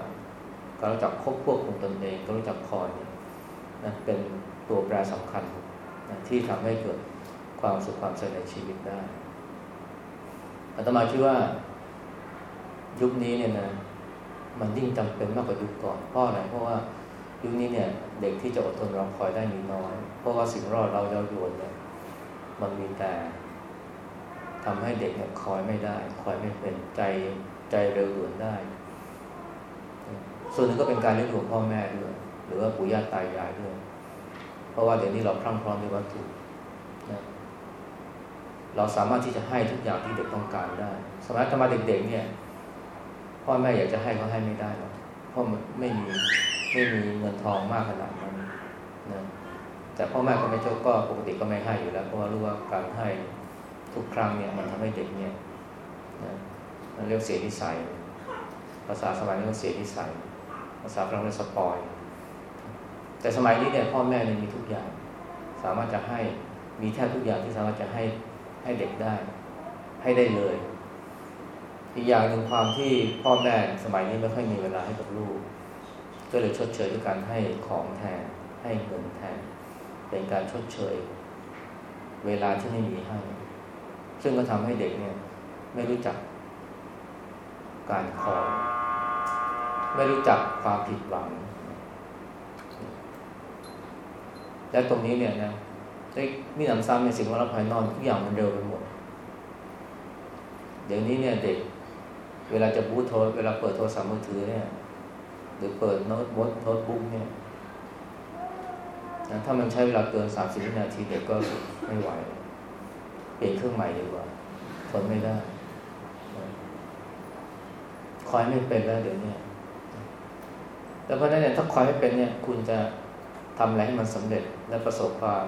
การรู้จักควบควบคุมตนเองการรู้จักคอเนี่ยนะเป็นตัวแปรสำคัญนะที่ทำให้เกิดความสุขความสำเร็จในชีวิตได้ อาตมาคิดว่ายุคนี้เนี่ยนะมันยิ่งจำเป็นมากกว่ายุคก่อนเพราะอะไรเพราะว่ายุคนี้เนี่ย เด็กที่จะอดทนรอคอยได้มีน้อย เพราะว่าสิ่งรอดเราเย้ายวนเนี่ยมันมีแต่ทำให้เด็กเนี่ยคอยไม่ได้ คอยไม่เป็นใจใจเร็วด่วนได้ ส่วนหนึ่งก็เป็นการเลี้ยงดูพ่อแม่ด้วย หรือว่าปู่ย่าตายายด้วย เพราะว่าเดี๋ยวนี้เราพรั่งพร้อมด้วยวัตถุ เราสามารถที่จะให้ทุกอย่างที่เด็กต้องการได้ สมัยตอนมาเด็กๆเนี่ยพ่อแม่อยากจะให้เขาให้ไม่ได้หรอกเพราะมันไม่มีไม่มีเงินทองมากขนาดนั้นนะแต่พ่อแม่ก็ไม่ชอบก็ปกติก็ไม่ให้อยู่แล้ว เพราะว่ารู้ว่าการให้ทุกครั้งเนี่ยมันทำให้เด็กเนี่ยนะมันเรียกเสียนิสัย ภาษาสมัยนี้ก็เสียนิสัย ภาษาฝรั่งเรียกสปอย แต่สมัยนี้เนี่ยพ่อแม่เนี่ยมีทุกอย่าง สามารถจะให้มีแทบทุกอย่างที่สามารถจะให้ ให้เด็กได้ ให้ได้เลย อีกอย่างหนึ่งความที่พ่อแม่สมัยนี้ไม่ค่อยมีเวลาให้กับลูก ก็เลยชดเชยด้วยการให้ของแทน ให้เงินแทน เป็นการชดเชย เวลาที่ไม่มีให้ ซึ่งก็ทำให้เด็กเนี่ย ไม่รู้จัก การขอ ไม่รู้จักความผิดหวัง และตรงนี้เนี่ยนะ ได้มีหนำซ้ำในสิ่งว่าเราภายนอกทุกอย่างมันเร็วไปหมด เดี๋ยวนี้เนี่ยเด็ก เวลาจะบูตโทรเวลาเปิดโทรศัพท์มือถือเนี่ย หรือเปิดโน้ตบุ๊กโน้ตบุ๊กเนี่ยนะถ้ามันใช้เวลาเกินสามสิบวินาทีเด็กก็ไม่ไหว เปลี่ยนเครื่องใหม่ดีกว่าทนไม่ได้ คอยไม่เป็นแล้วเดี๋ยวนี้แต่เพราะนั้นเนี่ยถ้าคอยไม่เป็นเนี่ย คุณจะทำอะไรให้มันสำเร็จและประสบความ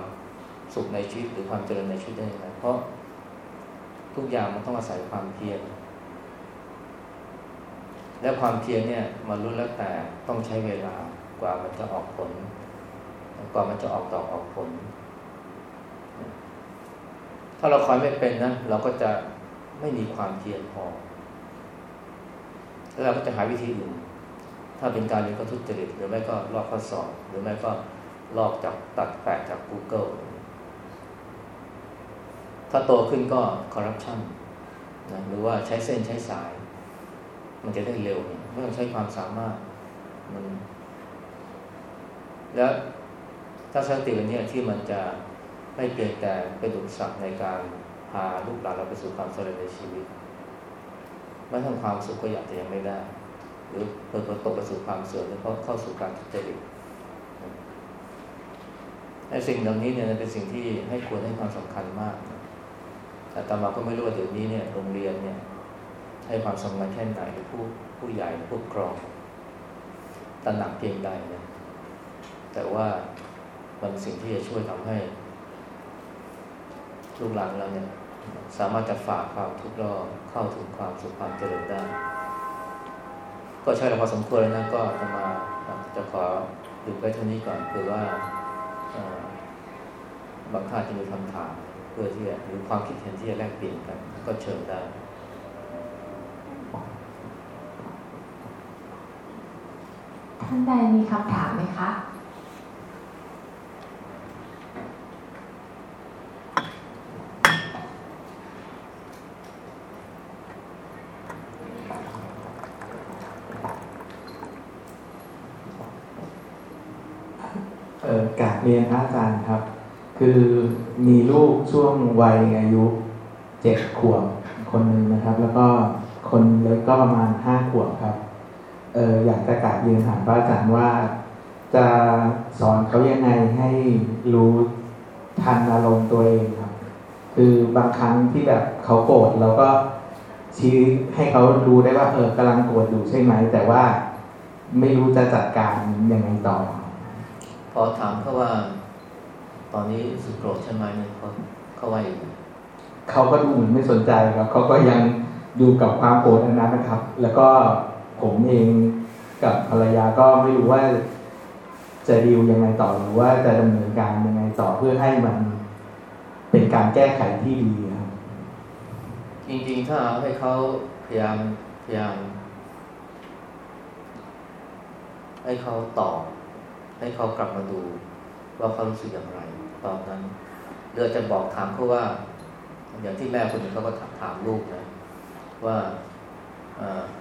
สุขในชีวิตหรือความเจริญในชีวิตได้ยังไงเพราะทุกอย่างมันต้องอาศัยความเพียรและความเพียรเนี่ยมันรู้แล้วแต่ต้องใช้เวลากว่ามันจะออกผลกว่ามันจะออกดอกออกผล ถ้าเราคอยไม่เป็นนะเราก็จะไม่มีความเพียรพอแล้วเราก็จะหาวิธีอื่นถ้าเป็นการเรียนก็ทุจริตหรือไม่ก็ลอกข้อสอบหรือไม่ก็ลอกจากตัดแปะจาก Google ถ้าโตขึ้นก็คอร์รัปชันนะหรือว่าใช้เส้นใช้สาย มันจะได้เร็วไม่ต้องใช้ความสามารถมันแล้วถ้าสติวันนี้ที่มันจะไม่เปลี่ยนแต่เป็นอุปสรรคในการพาลูกหลานเราไปสู่ความสำเร็จในชีวิตไม่ทำความสุขก็อยากจะยังไม่ได้ หรือเปิดตกไปสู่ความเสื่อมหรือเข้าสู่การทุจริตไอ้สิ่งเหล่านี้เนี่ยเป็นสิ่งที่ให้ควรให้ความสำคัญมาก แต่ตามาก็ไม่รู้ว่าเดี๋ยวนี้เนี่ยโรงเรียนเนี่ยให้ความสำคัญแค่ไหนผู้ผู้ใหญ่ผู้ปกครองตระหนักเพียงใดเนี่ยแต่ว่ามันสิ่งที่จะช่วยทำให้ลูกหลานเราเนี่ยสามารถจะฝากความทุกข์รอเข้าถึงความสุขความเจริญได้ ก็ใช่แล้วพอสมควรแล้วนะก็จะมาจะขอหยุดไว้เท่านี้ก่อนคือว่าบางท่านจะมีคำถาม พื่อที่จะหรือความคิดเห็นที่จะแลกเปลี่ยนกัน ก็เชิญได้ท่านใดมีคำถามไหมคะ เอ่อกาบเรียนพระอาจารย์ครับ คือมีลูกช่วงวัยอายุเจ็ดขวบคนหนึ่งนะครับ แล้วก็คนเล็กก็ประมาณห้าขวบครับเอออยากจะกราบเรียนถามพระอาจารย์ว่า จะสอนเขายังไงให้รู้ทันอารมณ์ตัวเองครับ คือบางครั้งที่แบบเขาโกรธเราก็ชี้ให้เขารู้ได้ว่าเออกำลังโกรธอยู่ใช่ไหม แต่ว่าไม่รู้จะจัดการยังไงต่อ พอถามเขาว่า ตอนนี้สุดโกรธใช่ไหมเนี่ยเขาเขาว่าอย่างไรเขาก็ดูเหมือนไม่สนใจครับเขาก็ยังอยู่กับความโกรธอันนั้นนะครับ แล้วก็ผมเองกับภรรยาก็ไม่รู้ว่าจะดีลยังไงต่อหรือว่าจะดำเนินการยังไงต่อเพื่อให้มันเป็นการแก้ไขที่ดีครับจริงๆถ้าให้เขาพยายามพยายามให้เขาตอบให้เขากลับมาดูว่าเขารู้สึกอย่างไร ตอนนั้นเรือจะบอกถามเขาว่า อย่างที่แม่คนหนึ่งเขาก็ถามลูกนะว่า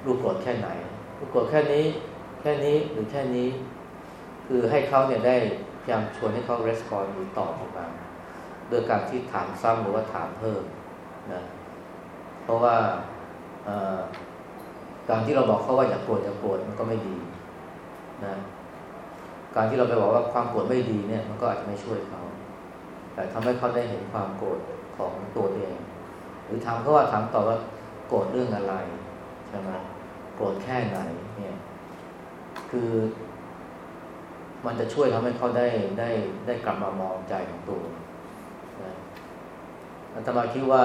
ลูกโกรธแค่ไหนลูกโกรธแค่นี้ แค่นี้หรือแค่นี้ คือให้เขาเนี่ยได้พยายามชวนให้เขา respond หรือตอบออกมาโดยการที่ถามซ้ำหรือว่าถามเพิ่มนะเพราะว่าการที่เราบอกเขาว่าอย่าโกรธอย่าโกรธมันก็ไม่ดีนะการที่เราไปบอกว่าความโกรธไม่ดีเนี่ย มันก็อาจจะไม่ช่วยเขา แต่ทำให้เขาได้เห็นความโกรธของตัวเอง หรือถามเขาว่าถามต่อว่าโกรธเรื่องอะไรใช่ไหมโกรธแค่ไหนเนี่ย คือ มันจะช่วยทำให้เขาได้ได้ได้กลับมามองใจของตัวนะอาตมาคิดว่า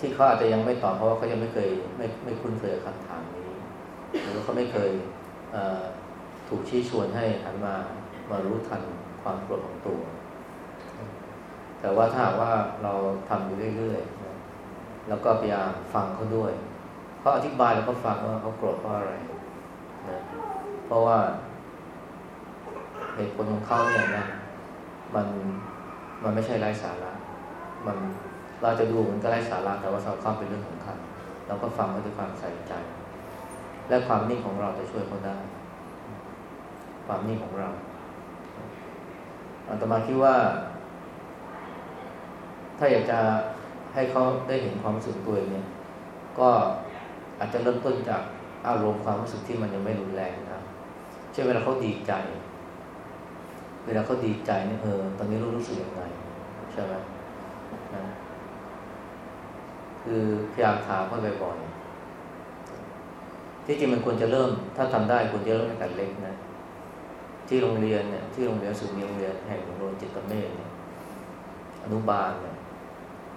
ที่เขาอาจจะยังไม่ตอบเพราะว่าเขายังไม่เคยไม่ไม่คุ้นเคยกับคำถามนี้ หรือเขาไม่เคยถูกชี้ชวนให้หันมามารู้ทันความโกรธของตัว แต่ว่าถ้าว่าเราทำอยู่เรื่อยๆนะแล้วก็พยายามฟังเขาด้วยเขาอธิบายแล้วก็ฟังว่าเขาโกรธเพราะอะไรนะเพราะว่าเหตุผลของเขาเนี่ยนะมันมันไม่ใช่ไร้สาระ มันเราจะดูมันก็ไร้สาระแต่ว่าสำหรับเขาเป็นเรื่องสำคัญเราก็ฟังเขาด้วยความใส่ใจ และความนิ่งของเราจะช่วยเขาได้ ความนิ่งของเราอาตมาคิดว่า ถ้าอยากจะให้เขาได้เห็นความรู้สึกตัวเองเนี่ย ก็อาจจะเริ่มต้นจากอารมณ์ความรู้สึกที่มันยังไม่รุนแรงนะเช่นเวลาเขาดีใจ เวลาเขาดีใจเนี่ยเออตอนนี้รู้รู้สึกยังไงใช่ไหมนะคือพยายามถามเขาบ่อยๆที่จริงมันควรจะเริ่ม ถ้าทำได้ควรจะเริ่มตั้งแต่เล็กนะที่โรงเรียนเนี่ยที่โรงเรียนสุนีโรงเรียนแห่งโรงจิตเมธเนี่ยอนุบาลเนี่ย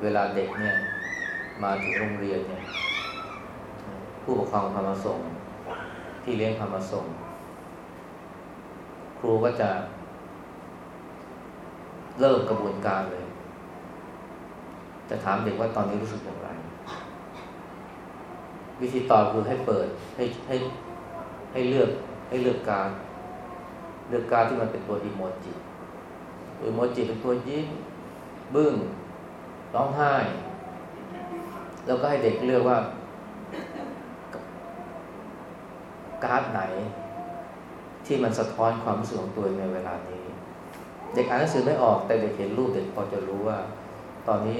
เวลาเด็กเนี่ยมาถึงโรงเรียนเนี่ยผู้ปกครองพามาส่งที่เลี้ยงพามาส่ง ครูก็จะ เริ่มกระบวนการเลย จะถามเด็กว่าตอนนี้รู้สึกอย่างไร วิธีตอบคือให้เปิดให้ให้ให้เลือกให้เลือกการ เลือกการที่มันเป็นตัวอีโมจิตัวอีโมจิเป็นตัวยิ้มบึ้ง ร้องไห้ แล้วก็ให้เด็กเลือกว่า การ์ดไหน ที่มันสะท้อนความรู้สึกของตัวเองในเวลานี้ เด็กอ่านหนังสือไม่ออก แต่เด็กเห็นรูปเด็กพอจะรู้ว่า ตอนนี้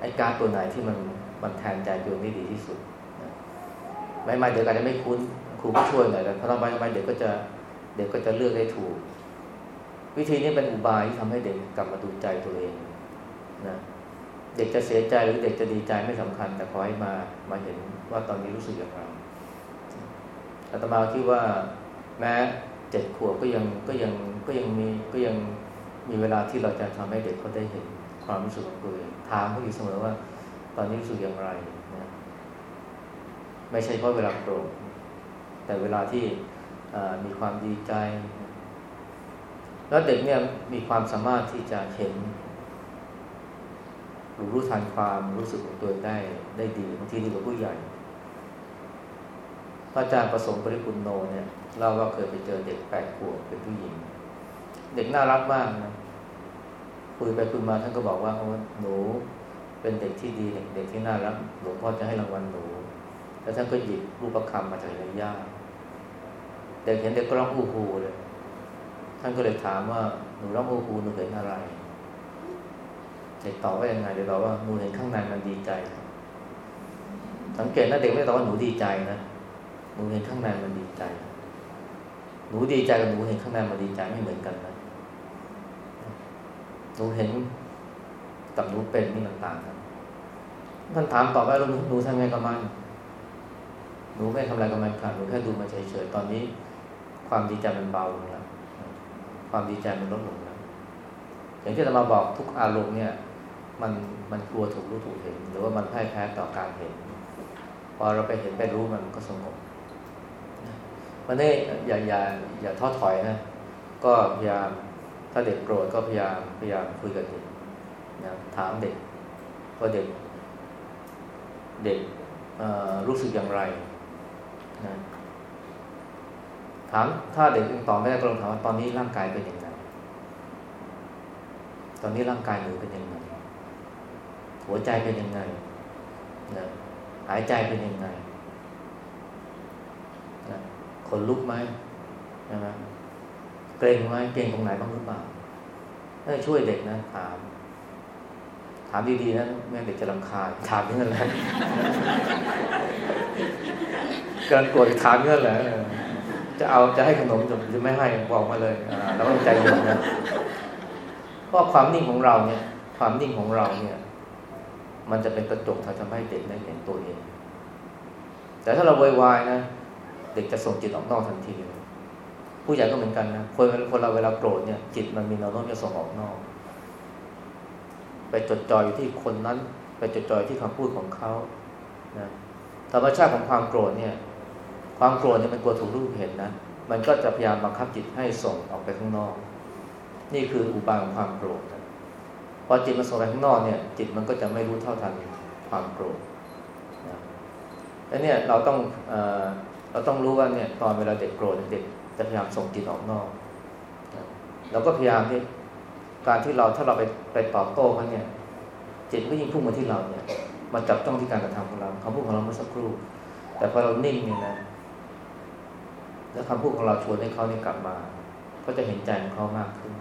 ไอ้การ์ดตัวไหนที่มันมันแทนใจตัวนี้ดีที่สุดไม่ไม่เด็กอาจจะไม่คุ้นครูก็ช่วยหน่อยแต่ถ้าเราไปไปเด็กก็จะเด็กก็จะเลือกได้ถูก วิธีนี้เป็นอุบายที่ทำให้เด็กกลับมาดูใจตัวเอง นะเด็กจะเสียใจหรือเด็กจะดีใจไม่สำคัญ แต่ขอให้มามาเห็นว่าตอนนี้รู้สึกอย่างไรอาตมาคิดว่าแม้เจ็ดขวบก็ยังก็ยังก็ยังมีก็ยังมีเวลาที่เราจะทำให้เด็กเขาได้เห็นความรู้สึกของตัวเองถามเขาอยู่เสมอว่า ตอนนี้รู้สึกอย่างไรนะไม่ใช่เพราะเวลาโกรธแต่เวลาที่มีความดีใจ แล้วเด็กเนี่ยมีความสามารถที่จะเห็น รู้รู้ทันความรู้สึกของตัวได้ได้ดีบางทีดีกว่าผู้ใหญ่ พระอาจารย์ประสงค์ปริปุนโนเนี่ยเราก็เคยไปเจอเด็กแปดขวบเป็นผู้หญิง เด็กน่ารักมากนะคุยไปคุยมาท่านก็บอกว่าหนูเป็นเด็กที่ดีเด็กเด็กที่น่ารักหลวงพ่อจะให้รางวัลหนู แล้วท่านก็หยิบรูปคำมาจากในย่าเด็กเห็นเด็กก็ร้องอู้ฮูเลย ท่านก็เลยถามว่าหนูร้องอู้ฮูหนูเห็นอะไร เด็กตอบว่ายังไงเด็กตอบว่าหนูเห็นข้างในมันดีใจ สังเกตนะเด็กไม่ตอบว่าหนูดีใจนะหนูเห็นข้างในมันดีใจ หนูดีใจกับหนูเห็นข้างในมันดีใจไม่เหมือนกันนะหนูเห็นกับหนูเป็นนี่มันต่างกันท่านถามตอบว่าหนูหนูทำไงกับมันหนูไม่ทำอะไรกับมันค่ะหนูแค่ดูมันเฉยๆตอนนี้ ความดีใจมันเบาลงแล้วความดีใจมันลดลงแล้วอย่างที่เรามาบอกทุกอารมณ์เนี่ย มันมันกลัวถูกรู้ถูกเห็น หรือว่ามันพ่ายแพ้ต่อการเห็น พอเราไปเห็นไปรู้มันก็สงบมันนี่อย่าอย่าอย่าท้อถอยนะ ก็พยายามถ้าเด็กโกรธก็พยายามพยายามคุยกับเด็กนะถามเด็กว่าเด็ก เด็กรู้สึกอย่างไรนะถามถ้าเด็กยังตอบไม่ได้ก็ลองถามว่าตอนนี้ร่างกายเป็นยังไงตอนนี้ร่างกายหนูเป็นยังไง หัวใจเป็นยังไงนะหายใจเป็นยังไงนะขนลุกไหมใช่ไหมเกรงไหมเกรงตรงไหนบ้างหรือเปล่าถ้าช่วยเด็กนะถาม ถามดีๆนะแม่เด็กจะรำคาญถามนี่นั่นแหละการโกรธถามนี่นั่นแหละจะเอาจะให้ขนมจะไม่ให้บอกมาเลยอ่าแล้วก็ใจเย็นนะเพราะความนิ่งของเราเนี่ย ความนิ่งของเราเนี่ย มันจะเป็นกระจกทำให้เด็กได้เห็นตัวเอง แต่ถ้าเราวายนะ เด็กจะส่งจิตออกนอกทันทีเลยผู้ใหญ่ก็เหมือนกันนะคนคนเราเวลาโกรธเนี่ย จิตมันมีแนวโน้มจะส่งออกนอก ไปจดจ่ออยู่ที่คนนั้น ไปจดจ่อที่คำพูดของเขานะธรรมชาติของความโกรธเนี่ย ความโกรธเนี่ยมันกลัวถูกรูปเห็นนะมันก็จะพยายามบังคับจิตให้ส่งออกไปข้างนอก นี่คืออุบายของความโกรธ พอจิตมันส่งไปข้างนอกเนี่ย จิตมันก็จะไม่รู้เท่าทันความโกรธนะแล้วเนี่ยเราต้องเอเราต้องรู้ว่าเนี่ยตอนเวลาเด็กโกรธเด็กจะพยายามส่งจิตออกนอกนะเราก็พยายามที่การที่เราถ้าเราไปไปตอบโต้เขาเนี่ยจิตก็ยิ่งพุ่งมาที่เราเนี่ยมาจับจ้องที่การกระทำของเราคำพูดของเราเมื่อสักครู่ แต่พอเรานิ่งเนี่ยนะแล้วคำพูดของเราชวนให้เขาเนี่ยกลับมา ก็จะเห็นใจของเขามากขึ้น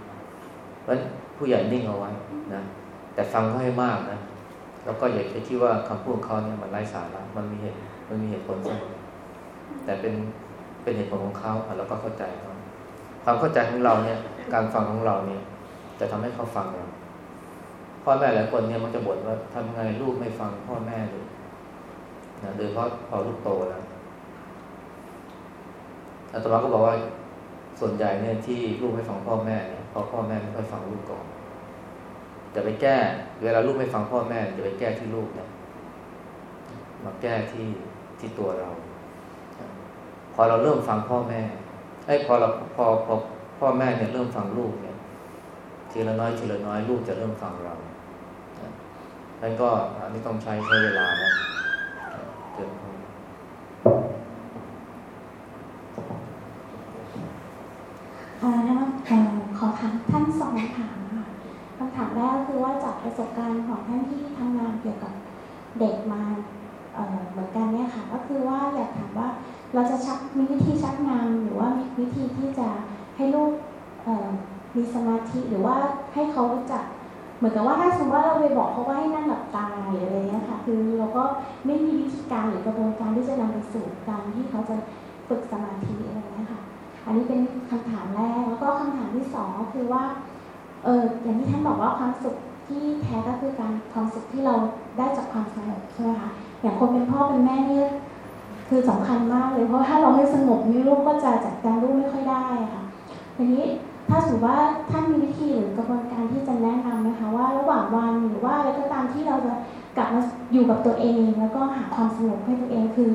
เพราะฉะนั้นผู้ใหญ่นิ่งเอาไว้นะแต่ฟังเขาให้มากนะแล้วก็อย่าไปคิดว่าคำพูดเขาเนี่ยมันไร้สาระมันมีเหตุมันมีเหตุผลเสมอแต่เป็นเป็นเหตุผลของเขาแล้วก็เข้าใจเขาความเข้าใจของเราเนี่ย การฟังของเราเนี่ย จะทำให้เขาฟังเราพ่อแม่หลายคนเนี่ยมันจะบ่นว่าทำไงลูกไม่ฟังพ่อแม่เลยนะโดยเพราะพอลูกโตแล้วอาตมาก็บอกว่าส่วนใหญ่เนี่ยที่ลูกไม่ฟังพ่อแม่เนี่ย พราะพ่อแม่ไม่ค่อยฟังลูกก่อนจะไปแก้ เวลาลูกไม่ฟังพ่อแม่จะไปแก้ที่ลูกนี่ยมาแก้ที่ที่ตัวเรา พอเราเริ่มฟังพ่อแม่ไอ้พอเราพอพอพ่อแม่เนี่ยเริ่มฟังลูกเนี่ยทีละน้อยทีละน้อยลูกจะเริ่มฟังเรานั่นก็อันนี้ต้องใช้ใช้เวลานะเกินอ่าขอถามท่านสองคำถามค่ะคำถามแรกก็ คือว่าจากประสบการณ์ของท่านที่ทำงานเกี่ยวกับเด็กมาเหมือนกันเนี่ยค่ะก็คือว่าอยากถามว่าเราจะชักมีวิธีชักนำหรือว่ามีวิธีที่จะให้ลูกมีสมาธิหรือว่าให้เขารู้จักเหมือนกับว่าถ้าสมมติว่าเราไปบอกเขาว่าให้นั่งหลับตาหรืออะไรเงี้ยค่ะคือเราก็ไม่มีวิธีการหรือกระบวนการที่จะนำไปสู่การที่เขาจะฝึกสมาธิอะไรเงี้ยค่ะ อันนี้เป็นคำถามแรกแล้วก็คำถามที่สองก็คือว่า เอออย่างที่ท่านบอกว่าความสุขที่แท้ก็คือการความสุขที่เราได้จากความสงบใช่ไหมคะอย่างคนเป็นพ่อเป็นแม่เนี่ยคือสำคัญมากเลยเพราะถ้าเราไม่สงบนี่ลูกก็จะจัดการลูกไม่ค่อยได้ค่ะทีนี้ถ้าสมมติว่าท่านมีวิธีหรือกระบวนการที่จะแนะนำนะคะว่าระหว่างวันหรือว่าอะไรก็ตามที่เราจะกลับมาอยู่กับตัวเอง แล้วก็หาความสงบให้ตัวเองคือ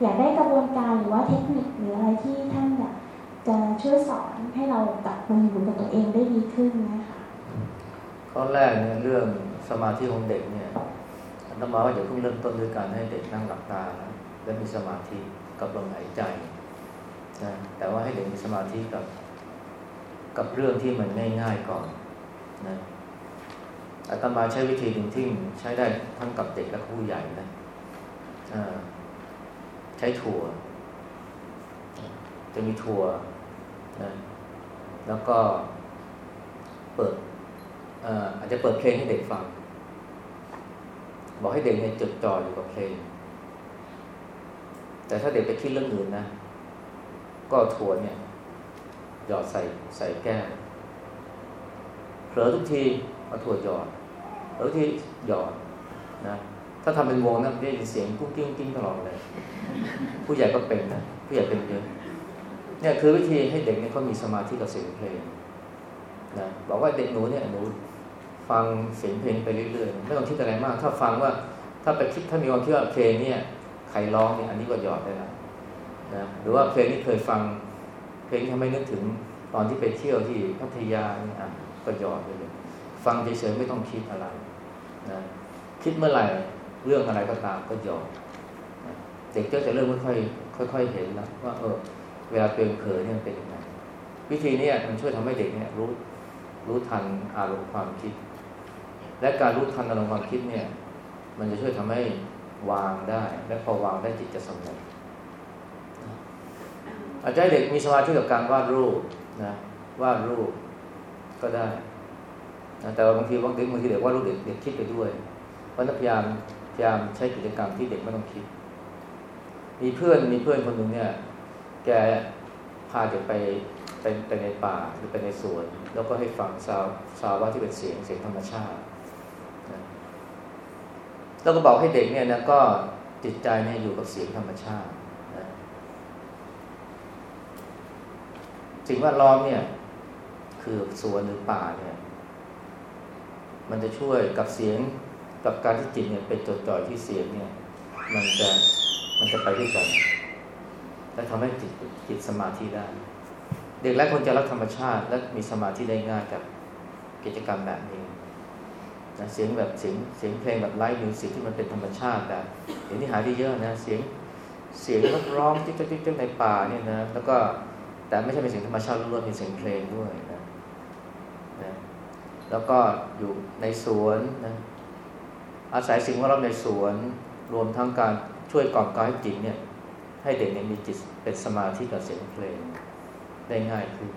อยากได้กระบวนการหรือว่าเทคนิคหรืออะไรที่ท่านอยาก จะช่วยสอนให้เรากลับมาอยู่กับตัวเองได้ดีขึ้นนะคะข้อแรกเนี่ยเรื่องสมาธิของเด็กเนี่ยอัตมาว่าอย่าเพิ่งเริ่มต้นด้วยการให้เด็กนั่งหลับตานะและมีสมาธิกับลมหายใจนะแต่ว่าให้เด็กมีสมาธิกับ กับเรื่องที่มันง่ายๆก่อนนะอาตมาใช้วิธีหนึ่งที่ใช้ได้ทั้งกับเด็กและผู้ใหญ่นะใช้ถั่ว จะมีถั่ว นะแล้วก็เปิดอาจจะเปิดเพลงให้เด็กฟัง บอกให้เด็กเนี่ยจดจ่ออยู่กับเพลง แต่ถ้าเด็กไปคิดเรื่องอื่นนะ ก็ถั่วเนี่ยหยอดใส่ใส่แก้วเผลอทุกทีเอาถั่วหยอดเผลอที่หยอดนะถ้าทำเป็นวงนะได้ยินเสียงกุ้งกิ้งกิ้งตลอดเลย ผู้ใหญ่ก็เป็นนะผู้ใหญ่เป็นเยอะ เนี่ยคือวิธีให้เด็กเนี่ยเขามีสมาธิกับเสียงเพลงนะบอกว่าเด็กหนูเนี่ยหนูฟังเสียงเพลงไปเรื่อยๆไม่ต้องคิดอะไรมาก ถ้าฟังว่าถ้าไปคิดถ้ามีความคิดว่าเพลงเนี่ยใครร้องเนี่ยอันนี้ก็หยอดได้ล้วนะหรือว่าเพลงนี้เคยฟัง เพลงทำให้นึกถึงตอนที่ไปเที่ยวที่พัทยาเนี่ยก็ยอดไปเลย ฟังเฉยๆไม่ต้องคิดอะไรนะคิดเมื่อไหร่เรื่องอะไรก็ตามก็ยอดเด็กก็จะเริ่มค่อยๆค่อย ๆ เห็นแล้วว่าเออ เวลาเป็นเผลอเนี่ยเป็นยังไงวิธีนี้มันช่วยทำให้เด็กเนี่ยรู้รู้ทันอารมณ์ความคิด และการรู้ทันอารมณ์ความคิดเนี่ย มันจะช่วยทำให้วางได้ และพอวางได้จิตจะสงบอาจจะเด็กมีสมาธิกับการวาดรูปนะวาดรูปก็ได้นะแต่บางทีบางทีบางทีเด็กวาดรูปเด็กเด็กคิดไปด้วยเพราะนักพยายามพยายามใช้กิจกรรมที่เด็กไม่ต้องคิด มีเพื่อนมีเพื่อนคนหนึ่งเนี่ย แกพาเด็กไปไปไปในป่าหรือไปในสวน แล้วก็ให้ฟังซาวซาวว่าที่เป็นเสียงเสียงธรรมชาตินะแล้วก็บอกให้เด็กเนี่ยนะก็จิตใจเนี่ยอยู่กับเสียงธรรมชาตินะสิ่งแวดล้อมเนี่ย คือสวนหรือป่าเนี่ย มันจะช่วยกับเสียงกับการที่จิตเนี่ยเป็นจดจ่อยที่เสียงเนี่ย มันจะมันจะไปด้วยกัน และทำให้จิตจิตสมาธิได้ เด็กและคนจะรักธรรมชาติ และมีสมาธิได้ง่ายกับกิจกรรมแบบนี้นะเสียงแบบเสียงเสียงเพลงแบบไลฟ์มิวสิกที่มันเป็นธรรมชาติแบบเดี๋ยวนี้หาได้เยอะนะเสียงเสียงนักร้องจิ๊กจิ๊กจิ๊กในป่าเนี่ยนะแล้วก็แต่ไม่ใช่เป็นเสียงธรรมชาติล้วนๆมีเสียงเพลงด้วยนะนะแล้วก็อยู่ในสวนนะอาศัยสิ่งแวดล้อมในสวน รวมทั้งการช่วยกล่อมกายจิตเนี่ย ให้เด็กเนี่ยมีจิตเป็นสมาธิกับเสียงเพลงได้ง่ายขึ้น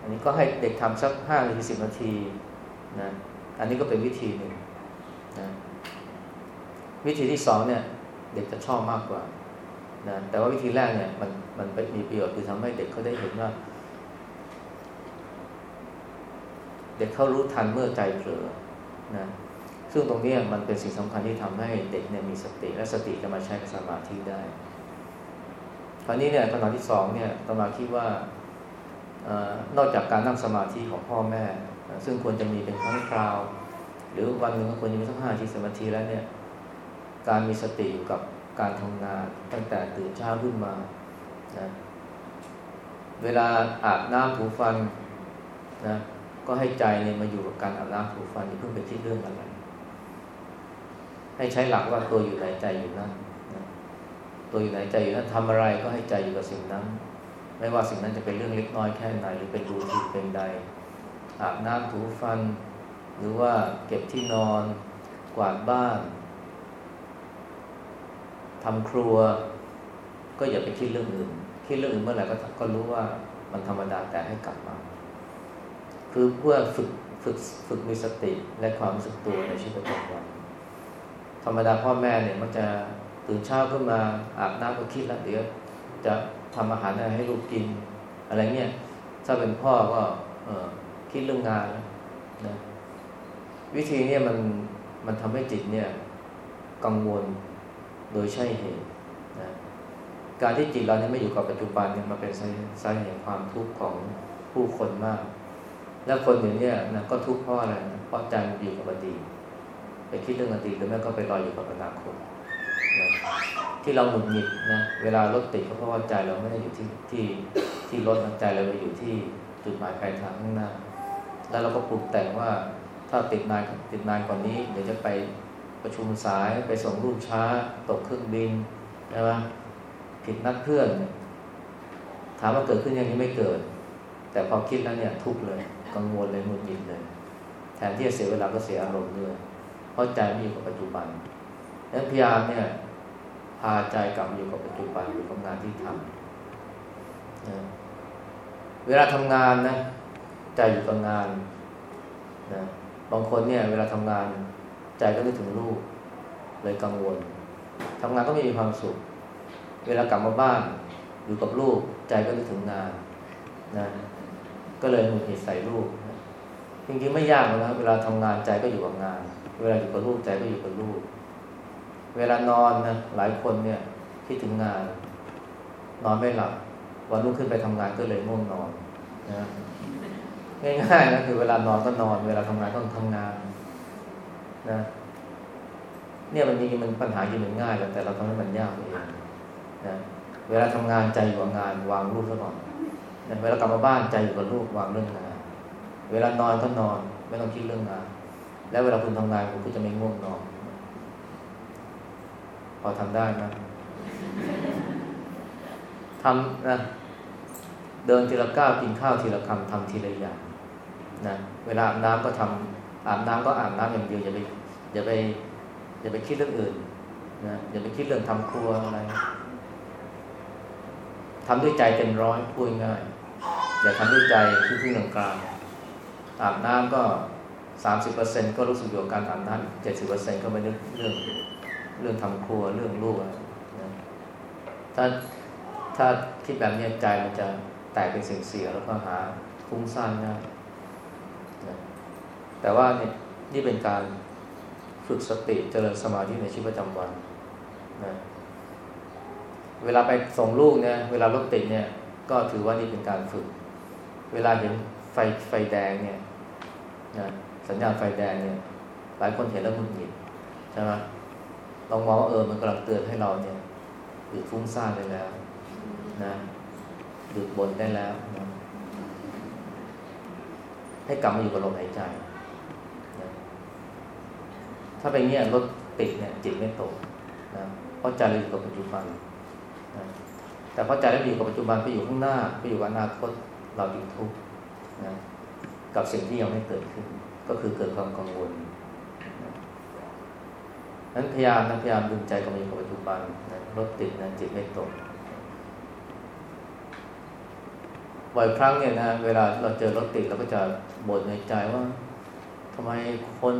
อันนี้ก็ให้เด็กทำสักห้านาทีสิบนาทีนะ อันนี้ก็เป็นวิธีหนึ่งนะวิธีที่สองเนี่ยเด็กจะชอบมากกว่านะแต่ว่าวิธีแรกเนี่ยมันมันมีประโยชน์คือทำให้เด็กเขาได้เห็นว่า เด็กเขารู้ทันเมื่อใจเผลอนะ ซึ่งตรงนี้มันเป็นสิ่งสำคัญที่ทำให้เด็กเนี่ยมีสติ และสติจะมาใช้กับสมาธิได้ คราวนี้เนี่ยคำถามที่สองเนี่ยตมาคิดว่านอกจากการนั่งสมาธิของพ่อแม่ ซึ่งควรจะมีเป็นครั้งคราว หรือวันหนึ่งก็ควรจะมีสักห้าทีสมาธิแล้วเนี่ยการมีสติอยู่กับการทำงาน ตั้งแต่ตื่นเช้าขึ้นมานะเวลาอาบน้ำถูฟันนะก็ให้ใจเนี่ยมาอยู่กับการอาบน้ำถูฟันอย่าเพิ่งไปคิดเรื่องอะไร ให้ใช้หลักว่าตัวอยู่ไหนใจอยู่นั่นตัวอยู่ไหนใจอยู่นั่นทำอะไรก็ให้ใจอยู่กับสิ่งนั้น ไม่ว่าสิ่งนั้นจะเป็นเรื่องเล็กน้อยแค่ไหนหรือเป็นรูทีนเป็นใดอาบน้ำถูฟัน หรือว่าเก็บที่นอน กวาดบ้านทำครัว ก็อย่าไปคิดเรื่องอื่น คิดเรื่องอื่นเมื่อไหร่ก็ก็รู้ว่ามันธรรมดาแต่ให้กลับมา คือเพื่อฝึกฝึกฝึกมีสติและความรู้สึกตัวในชีวิตประจำวัน ธรรมดาพ่อแม่เนี่ยมันจะตื่นเช้าขึ้นมาอาบน้ำก็คิดแล้วเดี๋ยวจะทำอาหารอะไรให้ลูกกิน อะไรเงี้ยถ้าเป็นพ่อก็เออคิดเรื่องงานนะวิธีเนี้มันมันทำให้จิตเนี่ยกังวลโดยใช่เหตุนะการที่จิตเราเนี่ยไม่อยู่กับปัจจุบันเนี่ยมันเป็นสาเหตุความทุกข์ของผู้คนมาก และคนอย่างนี้นะก็ทุกข์เพราะอะไรเพราะใจมันอยู่กับอดีต ไปคิดเรื่องอดีตหรือแม่ก็ไปลอยอยู่กับอนาคตนะที่เราหงุดหงิดนะเวลารถติดก็เพราะว่าใจเราไม่ได้อยู่ที่ที่ที่รถใจเราไปอยู่ที่จุดหมายปลายทางข้างหน้า แล้วเราก็ปรุงแต่งว่าถ้าติดนานติดนานกว่านี้เดี๋ยวจะไปประชุมสายไปส่งลูกช้า ตกเครื่องบินใช่ไหมผิดนัดเพื่อน ถามว่าเกิดขึ้นอยังนี้ไม่เกิด แต่พอคิดแล้วเนี่ยทุกเลยกังวลเลยหงุดหงิดเลย แทนที่จะเสียเวลาก็เสียอารมณ์ด้วย เพราะใจไม่อยู่กับปัจจุบันนั้นพยายามเนี่ยพาใจกลับอยู่กับปัจจุบันอยู่กับงานที่ทำนะเวลาทำงานนะใจอยู่กับงานนะบางคนเนี่ยเวลาทำงานใจก็นึกถึงลูก เลยกังวลทำงานก็ไม่มีความสุข เวลากลับมาบ้าน อยู่กับลูก ใจก็นึกถึงงานนะก็เลยหงุดหงิดใส่ลูกจริงๆไม่ยากนะเวลาทำงานใจก็อยู่กับงาน เวลาอยู่กับลูกใจก็อยู่กับลูก เวลานอนนะหลายคนเนี่ยคิดถึงงาน นอนไม่หลับ วันรุ่งขึ้นไปทำงานก็เลยง่วงนอนนะง่ายๆนะคือเวลานอนก็นอน เวลาทำงานต้องทำงานนะเนี่ยมันจริงๆมันปัญหาจริงมันง่ายแต่เราทำให้มันยากเองนะเวลาทำงานใจอยู่กับงาน วางลูกซะก่อนเวลากลับมาบ้านใจอยู่กับลูกวางเรื่องงาน เวลานอนก็นอน ไม่ต้องคิดเรื่องงาน แล้วเวลาคุณทำงานคุณก็จะไม่ง่วงนอน พอทำได้นะทำนะเดินทีละก้าวกินข้าวทีละคำทำทีละอย่างนะเวลาอาบน้ำก็ทำอาบน้ำก็อาบน้ำอย่างเดียวอย่าไปอย่าไปอย่าไปคิดเรื่องอื่นนะอย่าไปคิดเรื่องทำครัวอะไรทำด้วยใจเต็มร้อยพูดง่ายอย่าทำด้วยใจที่พึ่งกลางอาบน้ำก็ สามสิบเปอร์เซ็นก็รู้สึกอยู่กับการอาบน้ำเจ็ดสิบเปอร์เซ็นก็ไม่นึกเรื่องเรื่องทำครัวเรื่องลูกนะถ้าถ้าคิดแบบนี้ใจมันจะแตกเป็นสิ่งเสียแล้วก็หาฟุ้งซ่านง่ายนะแต่ว่าเนี่ยนี่เป็นการฝึกสติเจริญสมาธิในชีวิตประจำวันนะเวลาไปส่งลูกเนี่ยเวลารถติดเนี่ยก็ถือว่านี่เป็นการฝึก เวลาเห็นไฟไฟแดงเนี่ยนะ สัญญาณไฟแดงเนี่ยหลายคนเห็นแล้วหงุดหงิดใช่ไหมลองมองว่าเออมันกำลังเตือนให้เราเนี่ยหยุดฟุ้งซ่านได้แล้วนะหยุดบนได้แล้วนะให้กลับมาอยู่กับลมหายใจนะถ้าเป็นเงี้ยรถติดเนี่ยจิตไม่ตกนะเพราะใจเราอยู่กับปัจจุบันนะแต่พอใจเราอยู่กับปัจจุบันไปอยู่ข้างหน้าไปอยู่กับอนาคตเราอยู่ทุกข์นะกับสิ่งที่ยังไม่เกิดขึ้น ก็คือเกิดความกังวลนั้นพยายามนะพยายามดึงใจกับมาอยู่กับปัจจุบันนะรถติดนะจิตไม่ตกบ่อยครั้งเนี่ยนะเวลาเราเจอรถติดเราก็จะบ่นในใจว่าทำไมคน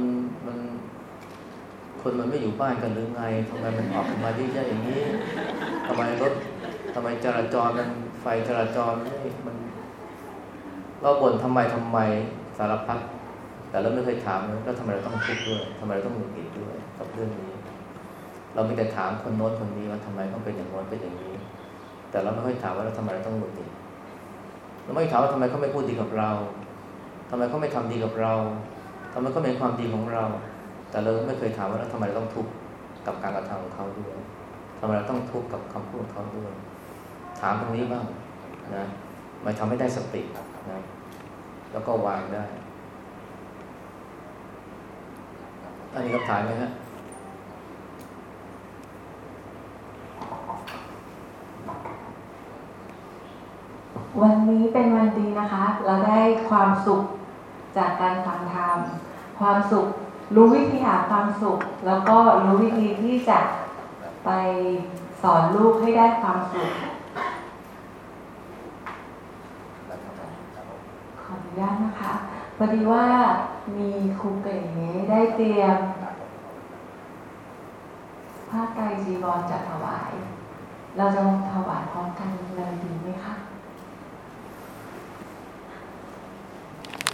มัน คนมันไม่อยู่บ้านกันหรือไงทำไมมันออกมาดีเยอะอย่างนี้ทำไมรถทำไมจราจรมันไฟจราจรมันเราบ่นทำไมทำไมสารพัด แต่เราไม่เคยถามเลยแล้วทำไมเราต้องทุกข์ด้วยทำไมเราต้องหงุดหงิดด้วยกับเรื่องนี้ เราไม่แต่ถามคนโน้นคนนี้ว่าทำไมต้องเป็นอย่างโน้นเป็นอย่างนี้ แต่เราไม่ค่อยถามว่าเราทำไมเราต้องหงุดหงิดเราไม่ถามว่าทำไมเขาไม่พูดดีกับเราทำไมเขาไม่ทำดีกับเราทำไมเขาเป็นความดีของเรา แต่เราไม่เคยถามว่าแล้วทำไมเราต้องทุกข์กับการกระทำของเขาด้วยทำไมเราต้องทุกข์กับคำพูดของเขาด้วย ถามตรงนี้บ้างนะมันทำให้ได้สตินะแล้วก็วางได้ อันนี้คำถามไหมฮะวันนี้เป็นวันดีนะคะ เราได้ความสุขจากการฟังธรรม ความสุขรู้วิธีหาความสุข แล้วก็รู้วิธีที่จะไปสอนลูกให้ได้ความสุข ขออนุญาตนะคะ อดีว่ามีครูเก๋ได้เตรียมผ้าไตรจีวรจัดถวาย เราจะถวายพร้อมกันเลยดีไหมคะ